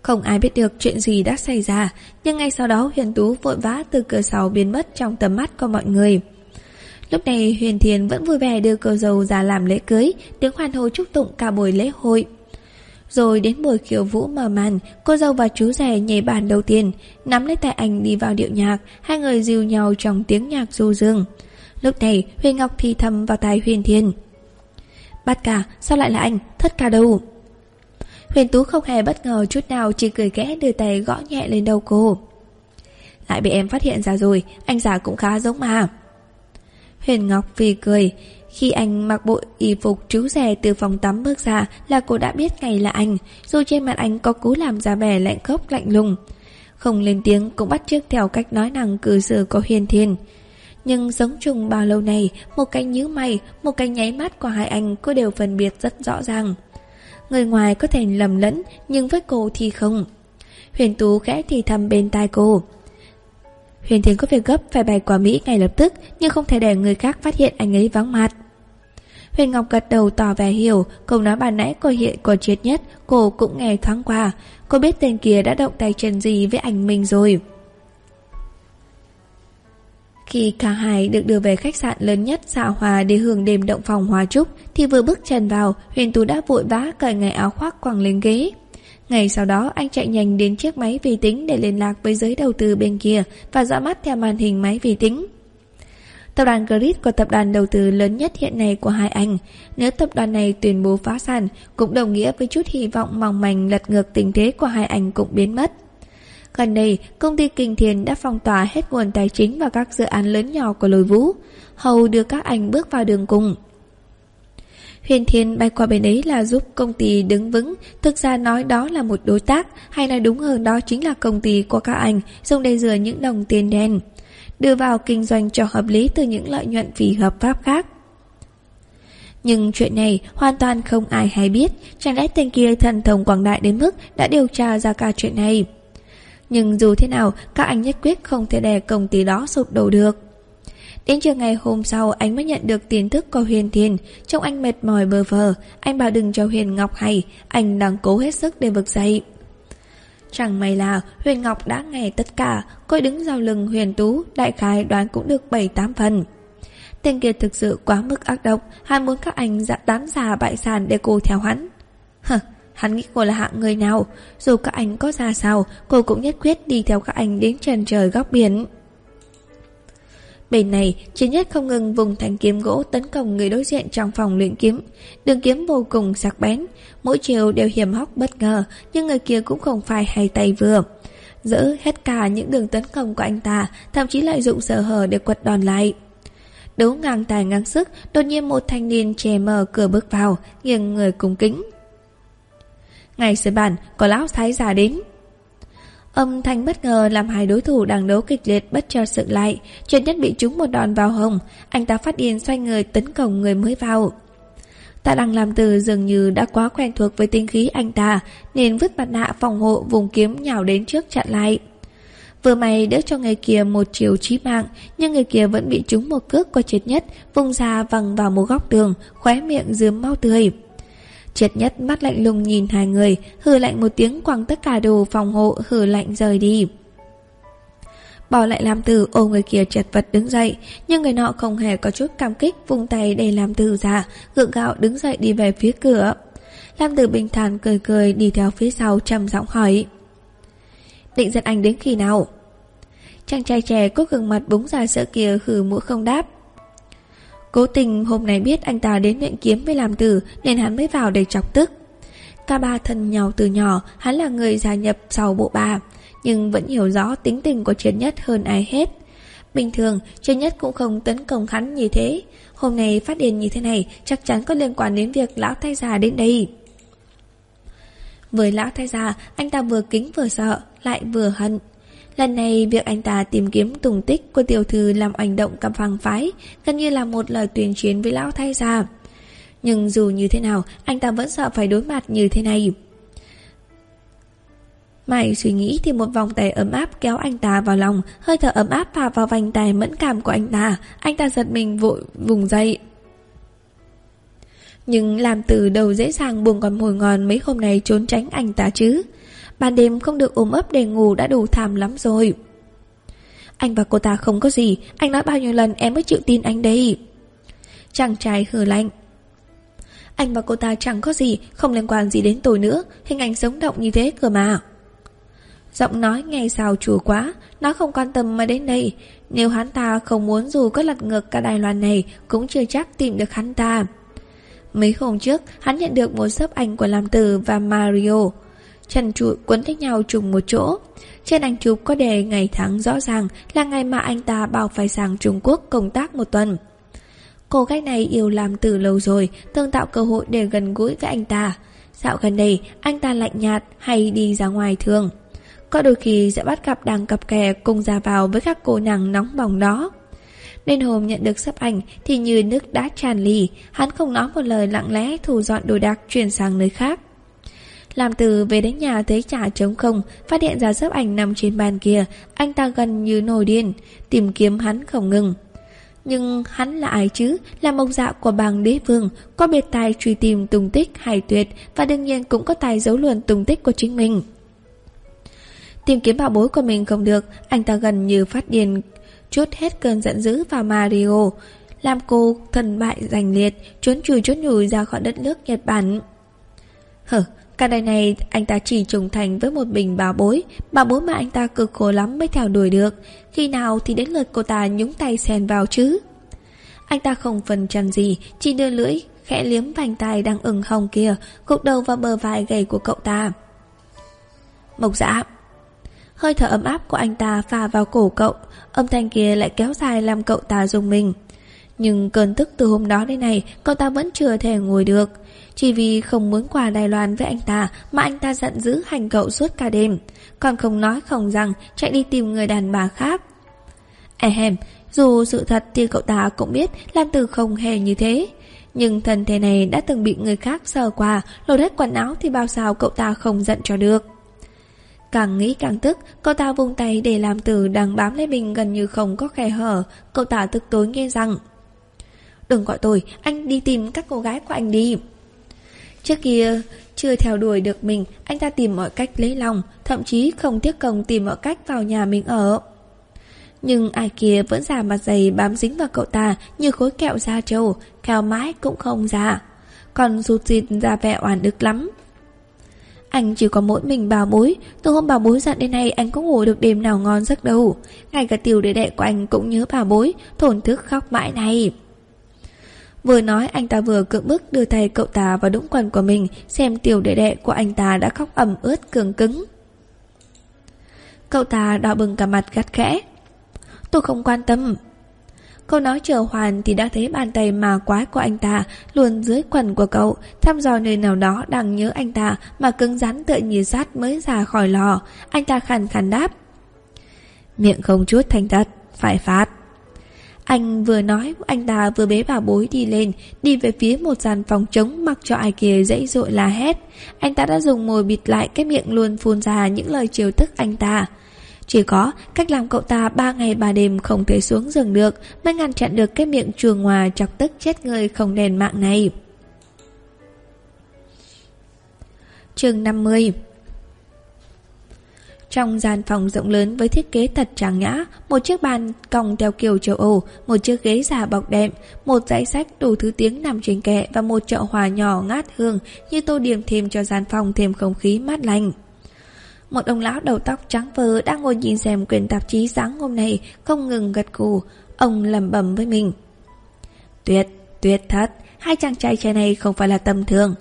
Không ai biết được chuyện gì đã xảy ra, nhưng ngay sau đó Huyền Tú vội vã từ cửa sau biến mất trong tầm mắt của mọi người. Lúc này Huyền Thiên vẫn vui vẻ đưa cô dâu ra làm lễ cưới, tiếng hoan hô chúc tụng cả buổi lễ hội. Rồi đến buổi khiêu vũ mở màn, cô dâu và chú rể nhảy bàn đầu tiên, nắm lấy tay anh đi vào điệu nhạc, hai người dìu nhau trong tiếng nhạc du dương. Lúc này, Huyền Ngọc thì thầm vào tai Huyền Thiên. Bắt cả, sao lại là anh, thất ca đâu? Huyền Tú không hề bất ngờ chút nào chỉ cười kẽ đưa tay gõ nhẹ lên đầu cô. Lại bị em phát hiện ra rồi, anh già cũng khá giống mà. Huyền Ngọc vì cười, khi anh mặc bộ y phục trú rè từ phòng tắm bước ra là cô đã biết ngay là anh, dù trên mặt anh có cố làm ra vẻ lạnh khốc lạnh lùng. Không lên tiếng cũng bắt chước theo cách nói năng cử xử của Huyền Thiên. Nhưng sống chung bao lâu này, một cái nhíu mày, một cái nháy mắt của hai anh cô đều phân biệt rất rõ ràng. Người ngoài có thể lầm lẫn, nhưng với cô thì không. Huyền Tú khẽ thì thầm bên tai cô. Huyền Thiên có việc gấp phải bay qua Mỹ ngay lập tức, nhưng không thể để người khác phát hiện anh ấy vắng mặt. Huyền Ngọc gật đầu tỏ vẻ hiểu, câu nói bà nãy cô hiện của triệt nhất, cô cũng nghe thoáng qua. Cô biết tên kia đã động tay chân gì với anh mình rồi. Khi cả hai được đưa về khách sạn lớn nhất xạ hòa để hưởng đêm động phòng hòa trúc, thì vừa bước chân vào, Huyền Tú đã vội vã cởi ngày áo khoác quẳng lên ghế. Ngày sau đó, anh chạy nhanh đến chiếc máy vi tính để liên lạc với giới đầu tư bên kia và dõi mắt theo màn hình máy vi tính. Tập đoàn Grid có tập đoàn đầu tư lớn nhất hiện nay của hai anh. Nếu tập đoàn này tuyên bố phá sản, cũng đồng nghĩa với chút hy vọng mong manh lật ngược tình thế của hai anh cũng biến mất. Gần đây, công ty Kinh Thiền đã phong tỏa hết nguồn tài chính và các dự án lớn nhỏ của lôi vũ, hầu đưa các anh bước vào đường cùng. Huyền Thiên bay qua bên ấy là giúp công ty đứng vững, thực ra nói đó là một đối tác, hay nói đúng hơn đó chính là công ty của các anh, dùng để rửa những đồng tiền đen, đưa vào kinh doanh cho hợp lý từ những lợi nhuận phi hợp pháp khác. Nhưng chuyện này hoàn toàn không ai hay biết, chẳng lẽ tên kia thần thông quảng đại đến mức đã điều tra ra cả chuyện này. Nhưng dù thế nào, các anh nhất quyết không thể để công ty đó sụp đổ được. Đến chiều ngày hôm sau anh mới nhận được tin tức của Huyền Thiên. Trông anh mệt mỏi bơ vờ Anh bảo đừng cho Huyền Ngọc hay. Anh đang cố hết sức để vực dậy. Chẳng may là Huyền Ngọc đã nghe tất cả. Cô đứng sau lưng Huyền Tú Đại khái đoán cũng được 7-8 phần. Tên kia thực sự quá mức ác độc. Hắn muốn các anh dạ tán giả bại sàn để cô theo hắn. Hờ, hắn nghĩ cô là hạng người nào? Dù các anh có ra sao Cô cũng nhất quyết đi theo các anh đến trần trời góc biển. Bên này, chiến nhất không ngừng vùng thanh kiếm gỗ tấn công người đối diện trong phòng luyện kiếm. Đường kiếm vô cùng sắc bén, mỗi chiều đều hiểm hóc bất ngờ, nhưng người kia cũng không phải hay tay vừa. Giữ hết cả những đường tấn công của anh ta, thậm chí lợi dụng sở hở để quật đòn lại. Đấu ngang tài ngang sức, đột nhiên một thanh niên chè mở cửa bước vào, nghiêng người cung kính. Ngày sửa bản, có lão thái già đến. Âm thanh bất ngờ làm hai đối thủ đang đấu kịch liệt bất chợt sự lại, Trần Nhất bị trúng một đòn vào hồng, anh ta phát điên xoay người tấn công người mới vào. Tạ Đăng làm từ dường như đã quá quen thuộc với tinh khí anh ta, nên vứt mặt nạ phòng hộ vùng kiếm nhào đến trước chặn lại. Vừa may đỡ cho người kia một chiều chí mạng, nhưng người kia vẫn bị trúng một cước của chết nhất, vùng ra văng vào một góc tường, khóe miệng dướm mau tươi. Triệt nhất mắt lạnh lùng nhìn hai người, hừ lạnh một tiếng quăng tất cả đồ phòng hộ hừ lạnh rời đi. Bỏ lại làm từ ôm người kia chật vật đứng dậy, nhưng người nọ không hề có chút cảm kích vung tay để làm từ ra, gượng gạo đứng dậy đi về phía cửa. Lam Tử bình thản cười cười đi theo phía sau trầm giọng hỏi. Định giật anh đến khi nào? Chàng trai trẻ có gương mặt búng ra sợ kia hừ mũi không đáp. Cố tình hôm nay biết anh ta đến luyện kiếm với làm tử nên hắn mới vào để chọc tức. Cả ba thân nhau từ nhỏ, hắn là người gia nhập sau bộ ba, nhưng vẫn hiểu rõ tính tình của Chiến Nhất hơn ai hết. Bình thường, Chiến Nhất cũng không tấn công hắn như thế. Hôm nay phát điên như thế này chắc chắn có liên quan đến việc lão thái già đến đây. Với lão thái già, anh ta vừa kính vừa sợ, lại vừa hận. Lần này việc anh ta tìm kiếm tùng tích của tiểu thư làm hành động cặp hoàng phái gần như là một lời tuyên chiến với lão thay già Nhưng dù như thế nào, anh ta vẫn sợ phải đối mặt như thế này. Mày suy nghĩ thì một vòng tay ấm áp kéo anh ta vào lòng, hơi thở ấm áp phà vào vành tay mẫn cảm của anh ta. Anh ta giật mình vội vùng dậy. Nhưng làm từ đầu dễ dàng buông con mồi ngon mấy hôm nay trốn tránh anh ta chứ. Ban đêm không được ôm ấp để ngủ đã đủ thảm lắm rồi. Anh và cô ta không có gì, anh nói bao nhiêu lần em mới chịu tin anh đây. Chàng trai hừ lạnh. Anh và cô ta chẳng có gì, không liên quan gì đến tôi nữa, hình ảnh sống động như thế cơ mà. Giọng nói nghe sao chùa quá, nó không quan tâm mà đến đây. Nếu hắn ta không muốn dù có lật ngược cả Đài Loan này, cũng chưa chắc tìm được hắn ta. Mấy hôm trước, hắn nhận được một sấp ảnh của Lam Tử và Mario. Trần trụi quấn thích nhau trùng một chỗ. Trên ảnh chụp có đề ngày tháng rõ ràng là ngày mà anh ta bảo phải sang Trung Quốc công tác một tuần. Cô gái này yêu làm từ lâu rồi, thường tạo cơ hội để gần gũi với anh ta. Dạo gần đây, anh ta lạnh nhạt hay đi ra ngoài thường. Có đôi khi sẽ bắt gặp đang cặp kè cùng ra vào với các cô nàng nóng bỏng đó. Nên hôm nhận được sắp ảnh thì như nước đã tràn ly, hắn không nói một lời lặng lẽ thu dọn đồ đạc chuyển sang nơi khác. Làm từ về đến nhà thấy trả trống không, phát hiện ra sắp ảnh nằm trên bàn kia, anh ta gần như nổi điên, tìm kiếm hắn không ngừng. Nhưng hắn là ai chứ? Là mộc dạ của bàng đế vương, có biệt tài truy tìm tung tích hải tuyệt và đương nhiên cũng có tài giấu luồn tung tích của chính mình. Tìm kiếm bảo bối của mình không được, anh ta gần như phát điên, chốt hết cơn giận dữ vào Mario, làm cô thần bại giành liệt, trốn chui trốn nhùi ra khỏi đất nước Nhật Bản. Hở, cả đời này anh ta chỉ trùng thành với một bình bà bối, Bà bối mà anh ta cực khổ lắm mới theo đuổi được, khi nào thì đến lượt cô ta nhúng tay xen vào chứ. Anh ta không phần trần gì, chỉ đưa lưỡi, khẽ liếm vành tay đang ửng hồng kia, gục đầu vào bờ vai gầy của cậu ta. Mộc dã Hơi thở ấm áp của anh ta phà vào cổ cậu. Âm thanh kia lại kéo dài làm cậu ta dùng mình. Nhưng cơn tức từ hôm đó đến nay Cậu ta vẫn chưa thể ngồi được. Chỉ vì không muốn qua Đài Loan với anh ta Mà anh ta giận dữ hành cậu suốt cả đêm Còn không nói không rằng Chạy đi tìm người đàn bà khác Ehem Dù sự thật thì cậu ta cũng biết Lam Từ không hề như thế Nhưng thân thể này đã từng bị người khác sờ qua Lột hết quần áo thì bao sao cậu ta không giận cho được Càng nghĩ càng tức, cậu ta vung tay để làm từ đang bám lấy mình gần như không có khe hở. Cậu ta tức tối nghe rằng Đừng gọi tôi, anh đi tìm các cô gái của anh đi. Trước kia, chưa theo đuổi được mình, anh ta tìm mọi cách lấy lòng, thậm chí không tiếc công tìm mọi cách vào nhà mình ở. Nhưng ai kia vẫn giả mặt dày bám dính vào cậu ta như khối kẹo da trâu, kẹo mãi cũng không ra. Còn rụt rịt ra vẻ oan ức lắm. Anh chỉ có mỗi mình bà bối Từ hôm bà bối dặn đến nay anh có ngủ được đêm nào ngon giấc đâu Ngay cả tiểu đệ đệ của anh cũng nhớ bà bối Thổn thức khóc mãi này Vừa nói anh ta vừa cưỡng bức đưa tay cậu ta vào đũng quần của mình Xem tiểu đệ đệ của anh ta đã khóc ẩm ướt cường cứng Cậu ta đỏ bừng cả mặt gắt khẽ Tôi không quan tâm Câu nói chờ hoàn thì đã thấy bàn tay mà quái của anh ta luôn dưới quần của cậu, thăm dò nơi nào đó đang nhớ anh ta mà cứng rắn tựa như sát mới ra khỏi lò. Anh ta khàn khàn đáp. Miệng không chút thành thật, phải phạt. Anh vừa nói, anh ta vừa bế bà bối đi lên, đi về phía một dàn phòng trống mặc cho ai kia dãy dội la hét. Anh ta đã dùng mồi bịt lại cái miệng luôn phun ra những lời chiều tức anh ta. Chỉ có cách làm cậu ta ba ngày ba đêm không thể xuống giường được mới ngăn chặn được cái miệng chuồng hòa chọc tức chết người không đèn mạng này. chương 50 trong gian phòng rộng lớn với thiết kế thật trang nhã, một chiếc bàn cong theo kiểu châu Âu, một chiếc ghế giả bọc đệm, một dãy sách đủ thứ tiếng nằm trên kệ và một chậu hòa nhỏ ngát hương như tô điểm thêm cho gian phòng thêm không khí mát lành. Một ông lão đầu tóc trắng phơ đang ngồi nhìn xem quyển tạp chí sáng hôm nay không ngừng gật gù. Ông lẩm bẩm với mình. Tuyệt, tuyệt thật, hai chàng trai trẻ này không phải là tầm thường.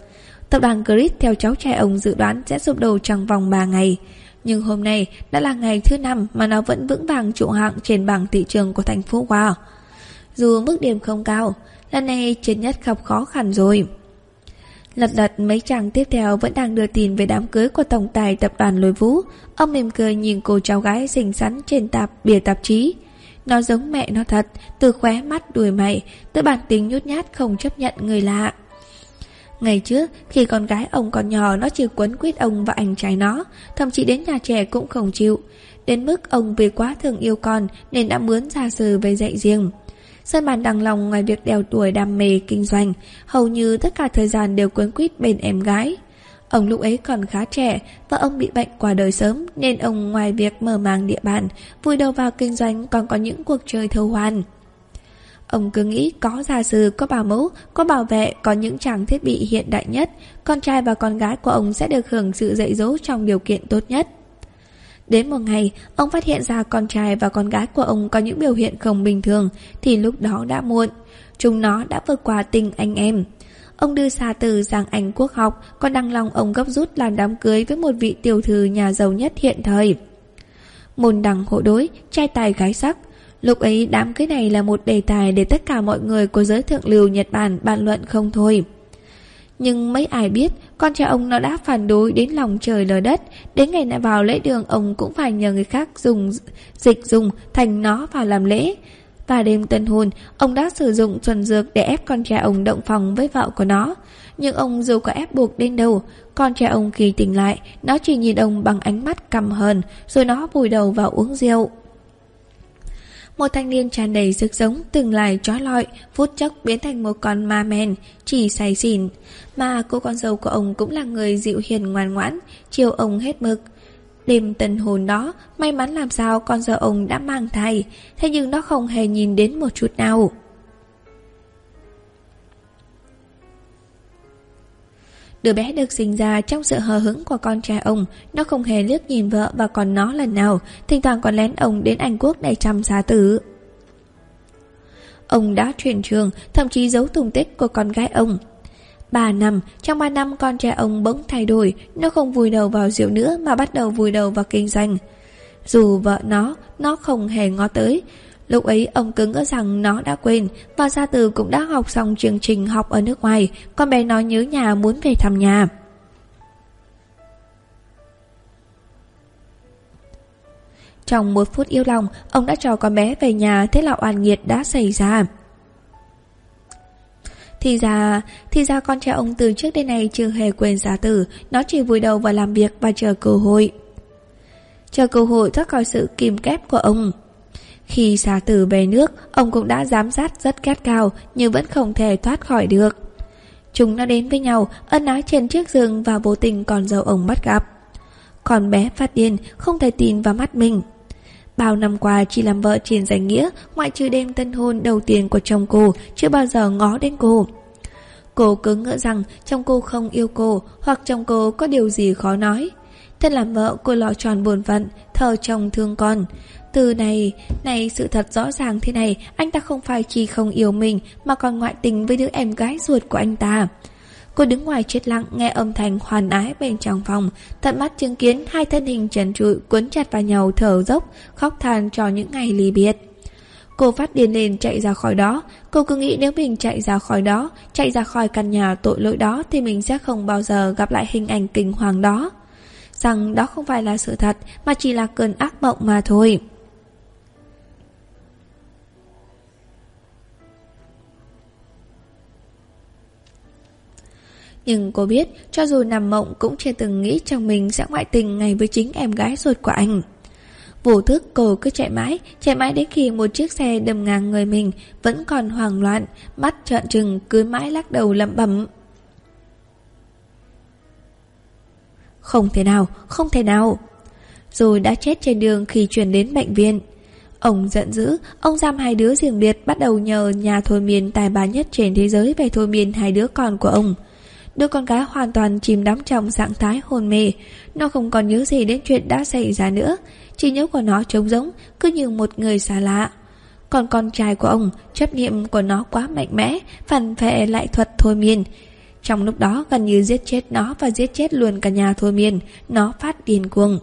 Tập đoàn Grid theo cháu trai ông dự đoán sẽ sụp đổ trong vòng 3 ngày. Nhưng hôm nay đã là ngày thứ năm mà nó vẫn vững vàng trụ hạng trên bảng thị trường của thành phố Wow. Dù mức điểm không cao, lần này trên nhất gặp khó khăn rồi. Lật lật mấy chàng tiếp theo vẫn đang đưa tin về đám cưới của tổng tài tập đoàn lôi vũ. Ông mỉm cười nhìn cô cháu gái xinh xắn trên tạp bìa tạp chí. Nó giống mẹ nó thật, từ khóe mắt đuôi mày, tới bản tính nhút nhát không chấp nhận người lạ. Ngày trước, khi con gái ông còn nhỏ nó chỉ quấn quýt ông và anh trai nó, thậm chí đến nhà trẻ cũng không chịu. Đến mức ông vì quá thường yêu con nên đã mướn gia sư về dạy riêng. Sơn bàn đằng lòng ngoài việc đeo tuổi đam mê kinh doanh, hầu như tất cả thời gian đều quấn quýt bên em gái. Ông lúc ấy còn khá trẻ và ông bị bệnh qua đời sớm nên ông ngoài việc mở mang địa bàn, vui đầu vào kinh doanh còn có những cuộc chơi thâu hoan. Ông cứ nghĩ có gia sư, có bảo mẫu, có bảo vệ, có những trang thiết bị hiện đại nhất, con trai và con gái của ông sẽ được hưởng sự dạy dỗ trong điều kiện tốt nhất. Đến một ngày, ông phát hiện ra con trai và con gái của ông có những biểu hiện không bình thường, thì lúc đó đã muộn. Chúng nó đã vượt qua tình anh em. Ông đưa xa từ sang Anh quốc học, còn đăng lòng ông gấp rút làm đám cưới với một vị tiểu thư nhà giàu nhất hiện thời. Môn đằng hộ đối, trai tài gái sắc. Lúc ấy đám cưới này là một đề tài để tất cả mọi người của giới thượng lưu Nhật Bản bàn luận không thôi. Nhưng mấy ai biết, Con trai ông nó đã phản đối đến lòng trời lở đất. Đến ngày nào vào lễ đường, Ông cũng phải nhờ người khác dùng, Dịch dùng, thành nó vào làm lễ. Và đêm tân hôn, Ông đã sử dụng xuân dược để ép con trai ông động phòng với vợ của nó. Nhưng ông dù có ép buộc đến đâu, Con trai ông khi tỉnh lại, Nó chỉ nhìn ông bằng ánh mắt căm hờn, Rồi nó vùi đầu vào uống rượu một thanh niên tràn đầy sức sống từng lại trói lọi, phút chốc biến thành một con ma men, chỉ say xỉn. Mà cô con dâu của ông cũng là người dịu hiền ngoan ngoãn, chiều ông hết mực. Đêm tân hồn đó, may mắn làm sao con dâu ông đã mang thai, thế nhưng nó không hề nhìn đến một chút nào. Đứa bé được sinh ra trong sự hờ hững của con trai ông, nó không hề liếc nhìn vợ và còn nó lần nào, thỉnh thoảng còn lén ông đến Anh Quốc để chăm xá tử. Ông đã chuyển trường, thậm chí giấu tung tích của con gái ông. Ba năm, trong ba năm con trai ông bỗng thay đổi, nó không vùi đầu vào rượu nữa mà bắt đầu vùi đầu vào kinh doanh. Dù vợ nó, nó không hề ngó tới, Lúc ấy ông cứ ngỡ rằng nó đã quên Và Gia Từ cũng đã học xong chương trình học ở nước ngoài Con bé nói nhớ nhà muốn về thăm nhà Trong một phút yêu lòng Ông đã cho con bé về nhà Thế là oan nghiệt đã xảy ra thì ra, thì ra con trai ông từ trước đến nay chưa hề quên giả tử, nó chỉ vùi đầu vào làm việc và chờ cơ hội. Chờ cơ hội thoát khỏi sự kìm kép của ông. Khi xà tử về nước, ông cũng đã giám sát rất cát cao, nhưng vẫn không thể thoát khỏi được. Chúng nó đến với nhau, ân ái trên chiếc giường và vô tình còn dâu ông bắt gặp. Còn bé phát điên, không thể tin vào mắt mình. Bao năm qua chỉ làm vợ trên danh nghĩa, ngoại trừ đêm tân hôn đầu tiên của chồng cô, chưa bao giờ ngó đến cô. Cô cứ ngỡ rằng chồng cô không yêu cô, hoặc chồng cô có điều gì khó nói. Thân làm vợ cô lo tròn buồn phận, thờ chồng thương con. Từ này, này sự thật rõ ràng thế này, anh ta không phải chỉ không yêu mình mà còn ngoại tình với đứa em gái ruột của anh ta. Cô đứng ngoài chết lặng nghe âm thanh hoàn ái bên trong phòng, tận mắt chứng kiến hai thân hình trần trụi cuốn chặt vào nhau thở dốc, khóc than cho những ngày ly biệt. Cô phát điên lên chạy ra khỏi đó, cô cứ nghĩ nếu mình chạy ra khỏi đó, chạy ra khỏi căn nhà tội lỗi đó thì mình sẽ không bao giờ gặp lại hình ảnh kinh hoàng đó. Rằng đó không phải là sự thật mà chỉ là cơn ác mộng mà thôi. Nhưng cô biết cho dù nằm mộng cũng chưa từng nghĩ chồng mình sẽ ngoại tình ngay với chính em gái ruột của anh. Vô thức cô cứ chạy mãi, chạy mãi đến khi một chiếc xe đâm ngang người mình vẫn còn hoảng loạn, mắt trợn trừng cứ mãi lắc đầu lẩm bẩm. Không thể nào, không thể nào. Rồi đã chết trên đường khi chuyển đến bệnh viện. Ông giận dữ, ông giam hai đứa riêng biệt bắt đầu nhờ nhà thôi miên tài ba nhất trên thế giới về thôi miên hai đứa con của ông. Đứa con gái hoàn toàn chìm đắm trong trạng thái hôn mê Nó không còn nhớ gì đến chuyện đã xảy ra nữa Chỉ nhớ của nó trống giống Cứ như một người xa lạ Còn con trai của ông Chấp niệm của nó quá mạnh mẽ Phản vệ lại thuật thôi miên trong lúc đó gần như giết chết nó Và giết chết luôn cả nhà thôi miên Nó phát điên cuồng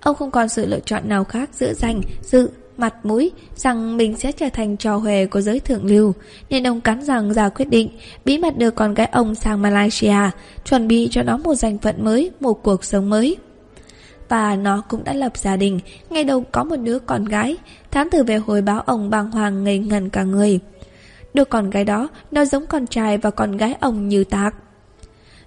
Ông không còn sự lựa chọn nào khác giữa danh Dự mặt mũi rằng mình sẽ trở thành trò hề của giới thượng lưu, nên ông cắn răng ra quyết định bí mật đưa con gái ông sang Malaysia, chuẩn bị cho nó một danh phận mới, một cuộc sống mới. Và nó cũng đã lập gia đình, ngày đầu có một đứa con gái, tháng từ về hồi báo ông bàng hoàng ngây ngần cả người. Đứa con gái đó, nó giống con trai và con gái ông như tạc.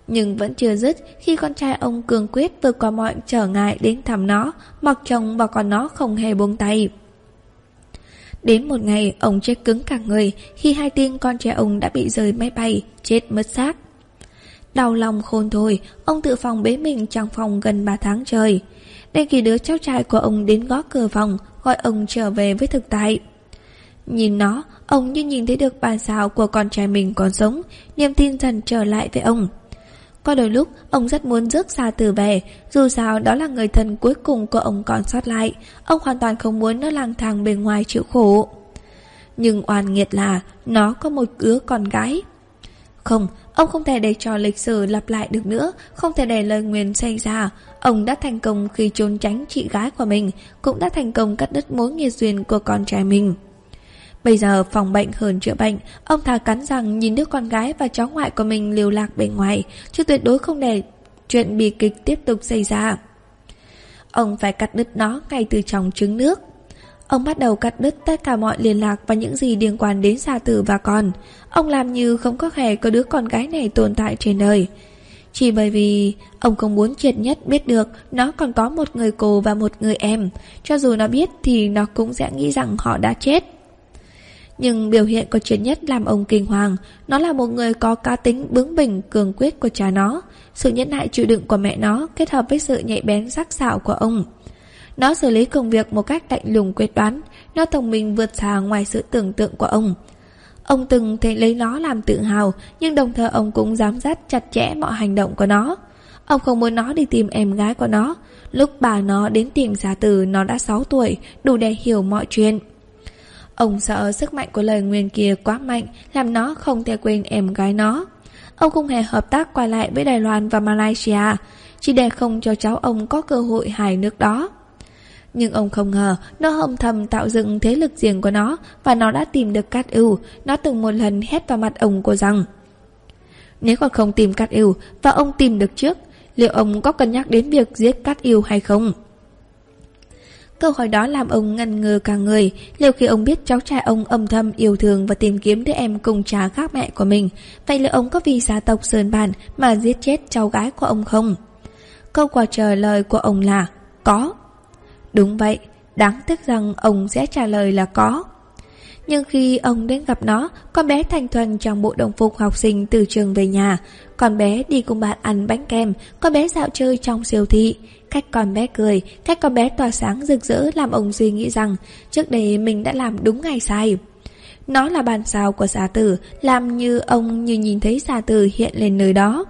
Nhưng vẫn chưa dứt khi con trai ông cường quyết vượt qua mọi trở ngại đến thăm nó, mặc chồng và con nó không hề buông tay. Đến một ngày, ông chết cứng cả người khi hai tin con trai ông đã bị rơi máy bay, chết mất xác. Đau lòng khôn thôi, ông tự phòng bế mình trong phòng gần 3 tháng trời. Đến khi đứa cháu trai của ông đến gõ cửa phòng, gọi ông trở về với thực tại. Nhìn nó, ông như nhìn thấy được bàn xào của con trai mình còn sống, niềm tin dần trở lại với ông. Có đôi lúc, ông rất muốn rước xa từ về, dù sao đó là người thân cuối cùng của ông còn sót lại, ông hoàn toàn không muốn nó lang thang bên ngoài chịu khổ. Nhưng oan nghiệt là, nó có một đứa con gái. Không, ông không thể để cho lịch sử lặp lại được nữa, không thể để lời nguyền xảy ra. Ông đã thành công khi trốn tránh chị gái của mình, cũng đã thành công cắt đứt mối nghiệt duyên của con trai mình. Bây giờ phòng bệnh hơn chữa bệnh, ông thà cắn rằng nhìn đứa con gái và cháu ngoại của mình liều lạc bên ngoài, chứ tuyệt đối không để chuyện bi kịch tiếp tục xảy ra. Ông phải cắt đứt nó ngay từ trong trứng nước. Ông bắt đầu cắt đứt tất cả mọi liên lạc và những gì liên quan đến gia tử và con. Ông làm như không có hề có đứa con gái này tồn tại trên đời. Chỉ bởi vì ông không muốn triệt nhất biết được nó còn có một người cô và một người em. Cho dù nó biết thì nó cũng sẽ nghĩ rằng họ đã chết. Nhưng biểu hiện của chuyện nhất làm ông kinh hoàng. Nó là một người có cá tính bướng bỉnh, cường quyết của cha nó. Sự nhẫn nại chịu đựng của mẹ nó Kết hợp với sự nhạy bén sắc sảo của ông. Nó xử lý công việc một cách lạnh lùng quyết đoán. Nó thông minh vượt xa ngoài sự tưởng tượng của ông. Ông từng thấy lấy nó làm tự hào, Nhưng đồng thời ông cũng giám sát chặt chẽ mọi hành động của nó. Ông không muốn nó đi tìm em gái của nó. Lúc bà nó đến tìm giả từ Nó đã 6 tuổi, Đủ để hiểu mọi chuyện. Ông sợ sức mạnh của lời nguyền kia quá mạnh, Làm nó không thể quên em gái nó. Ông không hề hợp tác quay lại với Đài Loan và Malaysia, Chỉ để không cho cháu ông có cơ hội hài nước đó. Nhưng ông không ngờ, Nó âm thầm tạo dựng thế lực riêng của nó Và nó đã tìm được Cát Ưu. Nó từng một lần hét vào mặt ông cô rằng, Nếu còn không tìm Cát Ưu, Và ông tìm được trước, Liệu ông có cân nhắc đến việc giết Cát Ưu hay không? Câu hỏi đó làm ông ngần ngừ cả người, Liệu khi ông biết cháu trai ông âm thầm, yêu thương Và tìm kiếm đứa em cùng cha khác mẹ của mình, Vậy liệu ông có vì gia tộc Sơn Bản Mà giết chết cháu gái của ông không? Câu quả trả lời của ông là Có. Đúng vậy, Đáng tiếc rằng ông sẽ trả lời là có nhưng khi ông đến gặp nó, con bé thành thuần trong bộ đồng phục học sinh từ trường về nhà. Con bé đi cùng bạn ăn bánh kem, con bé dạo chơi trong siêu thị. Cách con bé cười, cách con bé tỏa sáng rực rỡ làm ông suy nghĩ rằng trước đây mình đã làm đúng ngày sai. Nó là bàn sao của xà tử, làm như ông như nhìn thấy xà tử hiện lên nơi đó.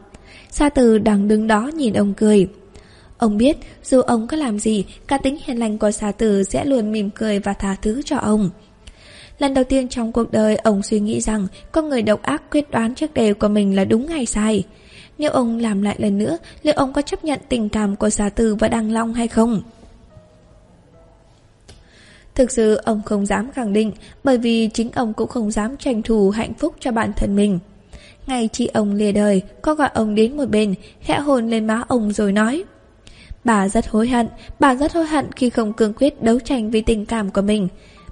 Xà tử đang đứng đó nhìn ông cười. Ông biết dù ông có làm gì, cả tính hiền lành của xà tử sẽ luôn mỉm cười và tha thứ cho ông. Lần đầu tiên trong cuộc đời ông suy nghĩ rằng con người độc ác quyết đoán trước đề của mình là đúng hay sai. Nếu ông làm lại lần nữa, liệu ông có chấp nhận tình cảm của giả Tử và đăng long hay không? Thực sự ông không dám khẳng định bởi vì chính ông cũng không dám tranh thủ hạnh phúc cho bản thân mình. Ngày chị ông lìa đời, có gọi ông đến một bên, khẽ hồn lên má ông rồi nói Bà rất hối hận, bà rất hối hận khi không cương quyết đấu tranh vì tình cảm của mình.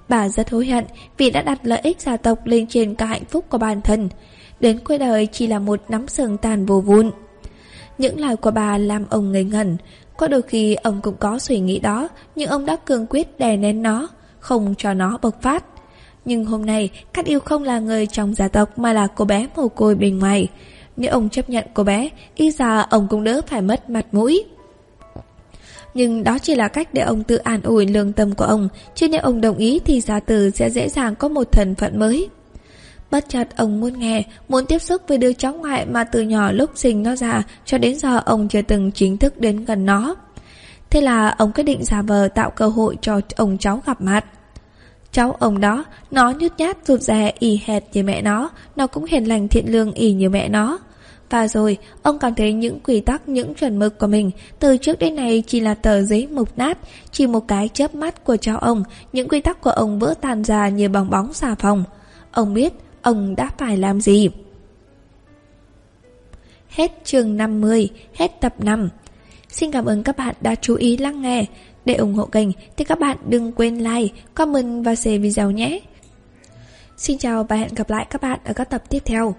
Bà rất hối hận vì đã đặt lợi ích gia tộc lên trên cả hạnh phúc của bản thân. Đến cuối đời chỉ là một nắm sừng tàn vô vụn. Những lời của bà làm ông ngây ngẩn. Có đôi khi ông cũng có suy nghĩ đó, nhưng ông đã cương quyết đè nén nó, không cho nó bộc phát. Nhưng hôm nay, Cát Yêu không là người trong gia tộc mà là cô bé mồ côi bên ngoài. Nếu ông chấp nhận cô bé, ít ra ông cũng đỡ phải mất mặt mũi. Nhưng đó chỉ là cách để ông tự an ủi lương tâm của ông, chứ nếu ông đồng ý thì gia tử sẽ dễ dàng có một thần phận mới. Bất chợt ông muốn nghe, muốn tiếp xúc với đứa cháu ngoại mà từ nhỏ lúc sinh nó ra cho đến giờ ông chưa từng chính thức đến gần nó. Thế là ông quyết định giả vờ tạo cơ hội cho ông cháu gặp mặt. Cháu ông đó, nó nhút nhát rụt rè y hệt như mẹ nó, nó cũng hiền lành thiện lương y như mẹ nó. Và rồi, ông cảm thấy những quy tắc, những chuẩn mực của mình từ trước đến nay chỉ là tờ giấy mục nát, chỉ một cái chớp mắt của cháu ông, những quy tắc của ông vỡ tan ra như bong bóng xà phòng. Ông biết ông đã phải làm gì. Hết chương 50, hết tập 5. Xin cảm ơn các bạn đã chú ý lắng nghe. Để ủng hộ kênh thì các bạn đừng quên like, comment và share video nhé. Xin chào và hẹn gặp lại các bạn ở các tập tiếp theo.